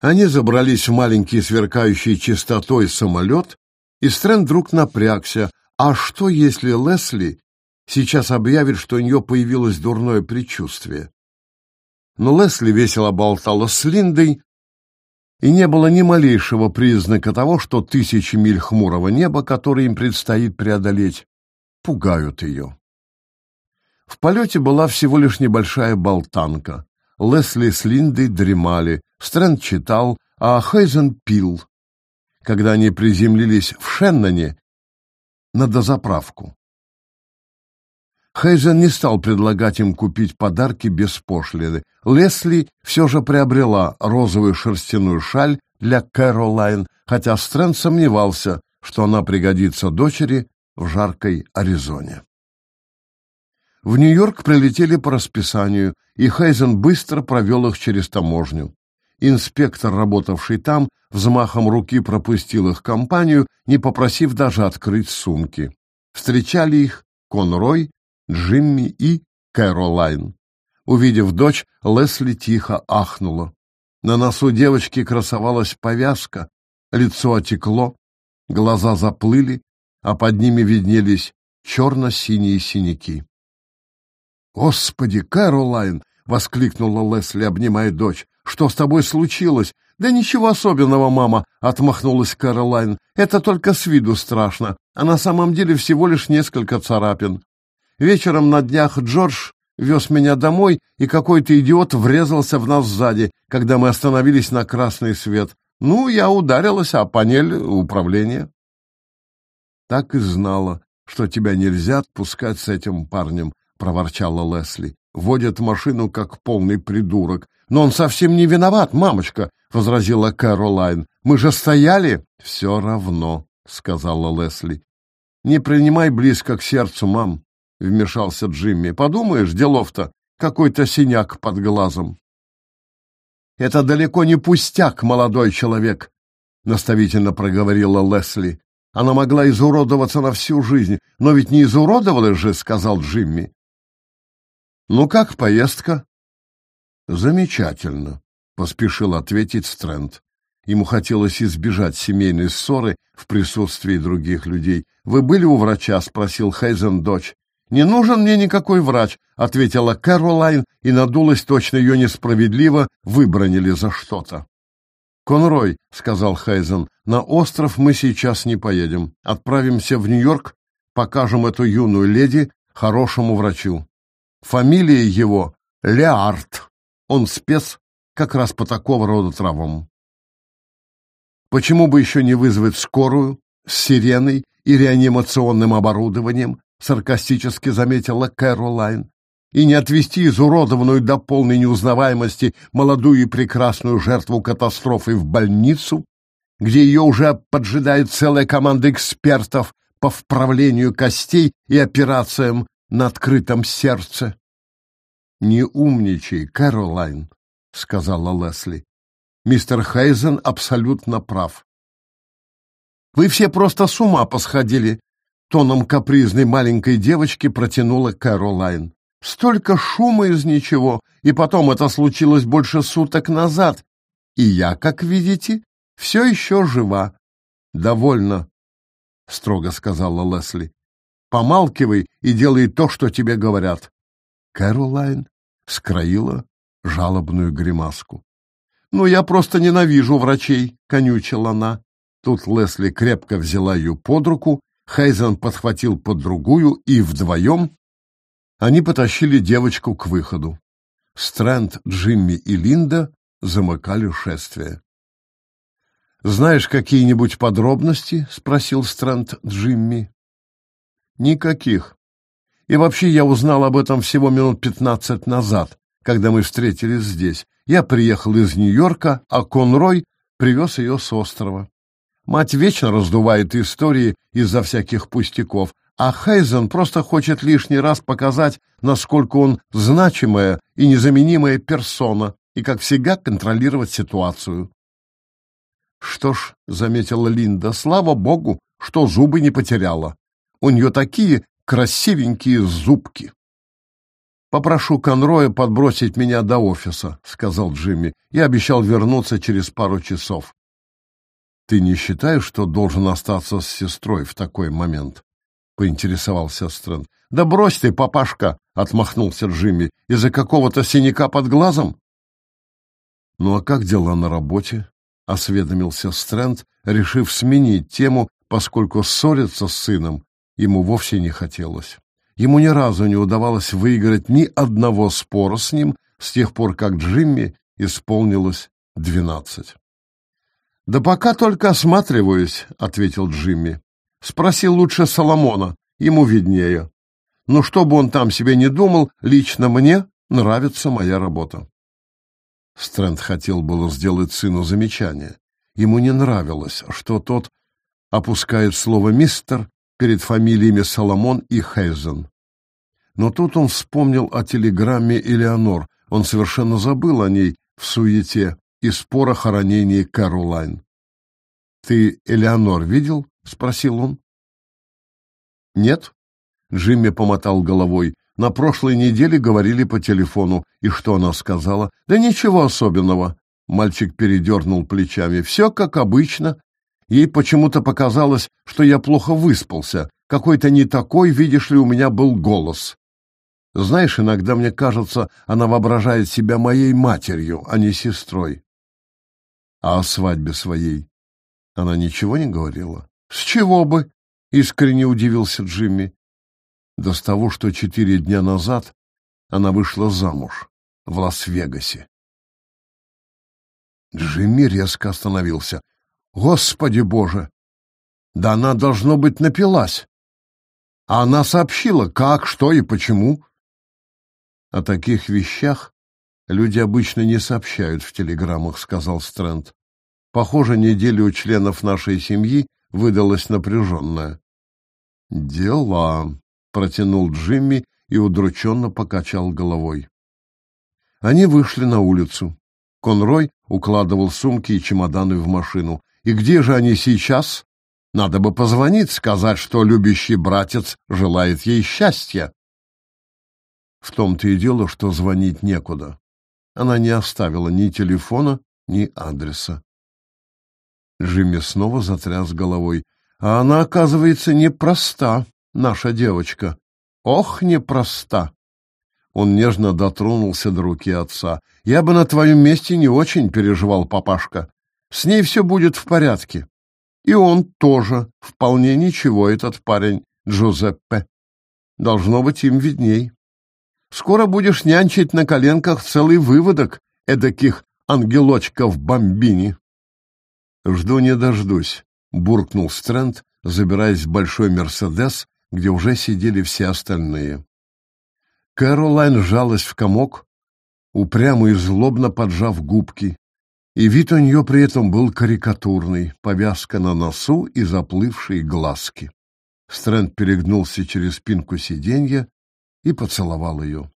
Они забрались в маленький сверкающий чистотой самолет, и Стрэнд вдруг напрягся. А что, если Лесли сейчас объявит, что у нее появилось дурное предчувствие? Но Лесли весело болтала с Линдой, и не было ни малейшего признака того, что тысячи миль хмурого неба, которые им предстоит преодолеть, пугают ее. В полете была всего лишь небольшая болтанка. Лесли с Линдой дремали, Стрэнд читал, а Хейзен пил. Когда они приземлились в Шенноне на дозаправку. Хейзен не стал предлагать им купить подарки без пошлины. Лесли все же приобрела розовую шерстяную шаль для Кэролайн, хотя Стрэнд сомневался, что она пригодится дочери в жаркой Аризоне. В Нью-Йорк прилетели по расписанию, и Хейзен быстро провел их через таможню. Инспектор, работавший там, взмахом руки пропустил их компанию, не попросив даже открыть сумки. Встречали их Конрой, Джимми и Кэролайн. Увидев дочь, Лесли тихо ахнула. На носу девочки красовалась повязка, лицо отекло, глаза заплыли, а под ними виднелись черно-синие синяки. «Господи, Кэролайн!» — воскликнула Лесли, обнимая дочь. «Что с тобой случилось?» «Да ничего особенного, мама», — отмахнулась Кэролайн. «Это только с виду страшно, а на самом деле всего лишь несколько царапин. Вечером на днях Джордж вез меня домой, и какой-то идиот врезался в нас сзади, когда мы остановились на красный свет. Ну, я ударилась о панель управления. Так и знала, что тебя нельзя отпускать с этим парнем, проворчала Лесли. Водит машину как полный придурок. Но он совсем не виноват, мамочка, возразила Кэролайн. Мы же стояли. Все равно, сказала Лесли. Не принимай близко к сердцу, мам вмешался Джимми. Подумаешь, делов-то, какой-то синяк под глазом. Это далеко не пустяк, молодой человек, наставительно проговорила Лесли. Она могла изуродоваться на всю жизнь, но ведь не изуродовалась же, сказал Джимми. Ну как поездка? Замечательно, поспешил ответить Стрэнд. Ему хотелось избежать семейной ссоры в присутствии других людей. «Вы были у врача?» — спросил Хейзен дочь. «Не нужен мне никакой врач», — ответила Кэролайн и надулась точно ее несправедливо, выбронили за что-то. «Конрой», — сказал Хайзен, — «на остров мы сейчас не поедем. Отправимся в Нью-Йорк, покажем эту юную леди хорошему врачу. Фамилия его Леарт. Он спец как раз по такого рода травам. Почему бы еще не вызвать скорую с сиреной и реанимационным оборудованием, саркастически заметила Кэролайн, и не отвести изуродованную до полной неузнаваемости молодую и прекрасную жертву катастрофы в больницу, где ее уже поджидает целая команда экспертов по вправлению костей и операциям на открытом сердце. «Не умничай, Кэролайн», — сказала Лесли. «Мистер Хейзен абсолютно прав. Вы все просто с ума посходили, тоном капризной маленькой девочки протянула Кэролайн. Столько шума из ничего, и потом это случилось больше суток назад. И я, как видите, все еще жива. Довольно, строго сказала Лесли. Помалкивай и делай то, что тебе говорят. Кэролайн скроила жалобную гримаску. «Ну, я просто ненавижу врачей», — конючила она. Тут Лесли крепко взяла ее под руку Хейзен подхватил под другую, и вдвоем они потащили девочку к выходу. Стрэнд, Джимми и Линда замыкали шествие. «Знаешь какие-нибудь подробности?» — спросил Стрэнд Джимми. «Никаких. И вообще я узнал об этом всего минут пятнадцать назад, когда мы встретились здесь. Я приехал из Нью-Йорка, а Конрой привез ее с острова. Мать вечно раздувает истории из-за всяких пустяков, а Хейзен просто хочет лишний раз показать, насколько он значимая и незаменимая персона, и, как всегда, контролировать ситуацию. Что ж, — заметила Линда, — слава богу, что зубы не потеряла. У нее такие красивенькие зубки. «Попрошу Конроя подбросить меня до офиса», — сказал Джимми. «Я обещал вернуться через пару часов». «Ты не считаешь, что должен остаться с сестрой в такой момент?» — поинтересовался Стрэнд. «Да брось ты, папашка!» — отмахнулся Джимми. «Из-за какого-то синяка под глазом?» «Ну а как дела на работе?» — осведомился Стрэнд, решив сменить тему, поскольку ссориться с сыном ему вовсе не хотелось. Ему ни разу не удавалось выиграть ни одного спора с ним с тех пор, как Джимми исполнилось двенадцать. «Да пока только осматриваюсь», — ответил Джимми. «Спроси лучше Соломона, ему виднее. Но что бы он там себе не думал, лично мне нравится моя работа». Стрэнд хотел было сделать сыну замечание. Ему не нравилось, что тот опускает слово «мистер» перед фамилиями Соломон и Хейзен. Но тут он вспомнил о телеграмме Элеонор. Он совершенно забыл о ней в суете и спора хоронении Кэролайн. «Ты Элеонор видел?» — спросил он. «Нет». Джимми помотал головой. «На прошлой неделе говорили по телефону. И что она сказала?» «Да ничего особенного». Мальчик передернул плечами. «Все как обычно. Ей почему-то показалось, что я плохо выспался. Какой-то не такой, видишь ли, у меня был голос. Знаешь, иногда мне кажется, она воображает себя моей матерью, а не сестрой. А о свадьбе своей она ничего не говорила? С чего бы? Искренне удивился Джимми. Да с того, что четыре дня назад она вышла замуж в Лас-Вегасе. Джимми резко остановился. Господи Боже! Да она, должно быть, напилась. А она сообщила, как, что и почему. О таких вещах люди обычно не сообщают в телеграммах, сказал Стрэнд. Похоже, неделя у членов нашей семьи выдалась напряженная. Дела, протянул Джимми и удрученно покачал головой. Они вышли на улицу. Конрой укладывал сумки и чемоданы в машину. И где же они сейчас? Надо бы позвонить, сказать, что любящий братец желает ей счастья. В том-то и дело, что звонить некуда. Она не оставила ни телефона, ни адреса. Джимми снова затряс головой. А она, оказывается, непроста, наша девочка. Ох, непроста. Он нежно дотронулся до руки отца. Я бы на твоем месте не очень переживал, папашка. С ней все будет в порядке. И он тоже вполне ничего, этот парень Джузеппе. Должно быть им видней. Скоро будешь нянчить на коленках целый выводок эдаких ангелочков-бомбини. Жду не дождусь, буркнул Стрэнд, забираясь в большой Мерседес, где уже сидели все остальные. Кэролайн сжалась в комок, упрямо и злобно поджав губки, и вид у нее при этом был карикатурный, повязка на носу и заплывшие глазки. Стрэнд перегнулся через спинку сиденья и поцеловал ее.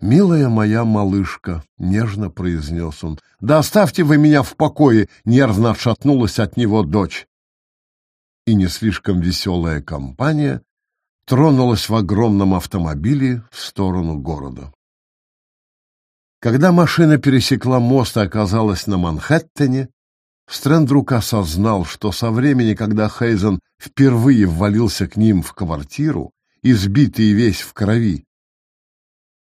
«Милая моя малышка», — нежно произнес он, — «да оставьте вы меня в покое», — нервно отшатнулась от него дочь. И не слишком веселая компания тронулась в огромном автомобиле в сторону города. Когда машина пересекла мост и оказалась на Манхэттене, Стрэнд вдруг осознал, что со времени, когда Хейзен впервые ввалился к ним в квартиру, избитый весь в крови.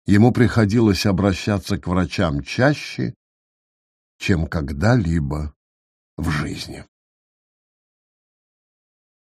Ему приходилось обращаться к врачам чаще, чем когда-либо в жизни.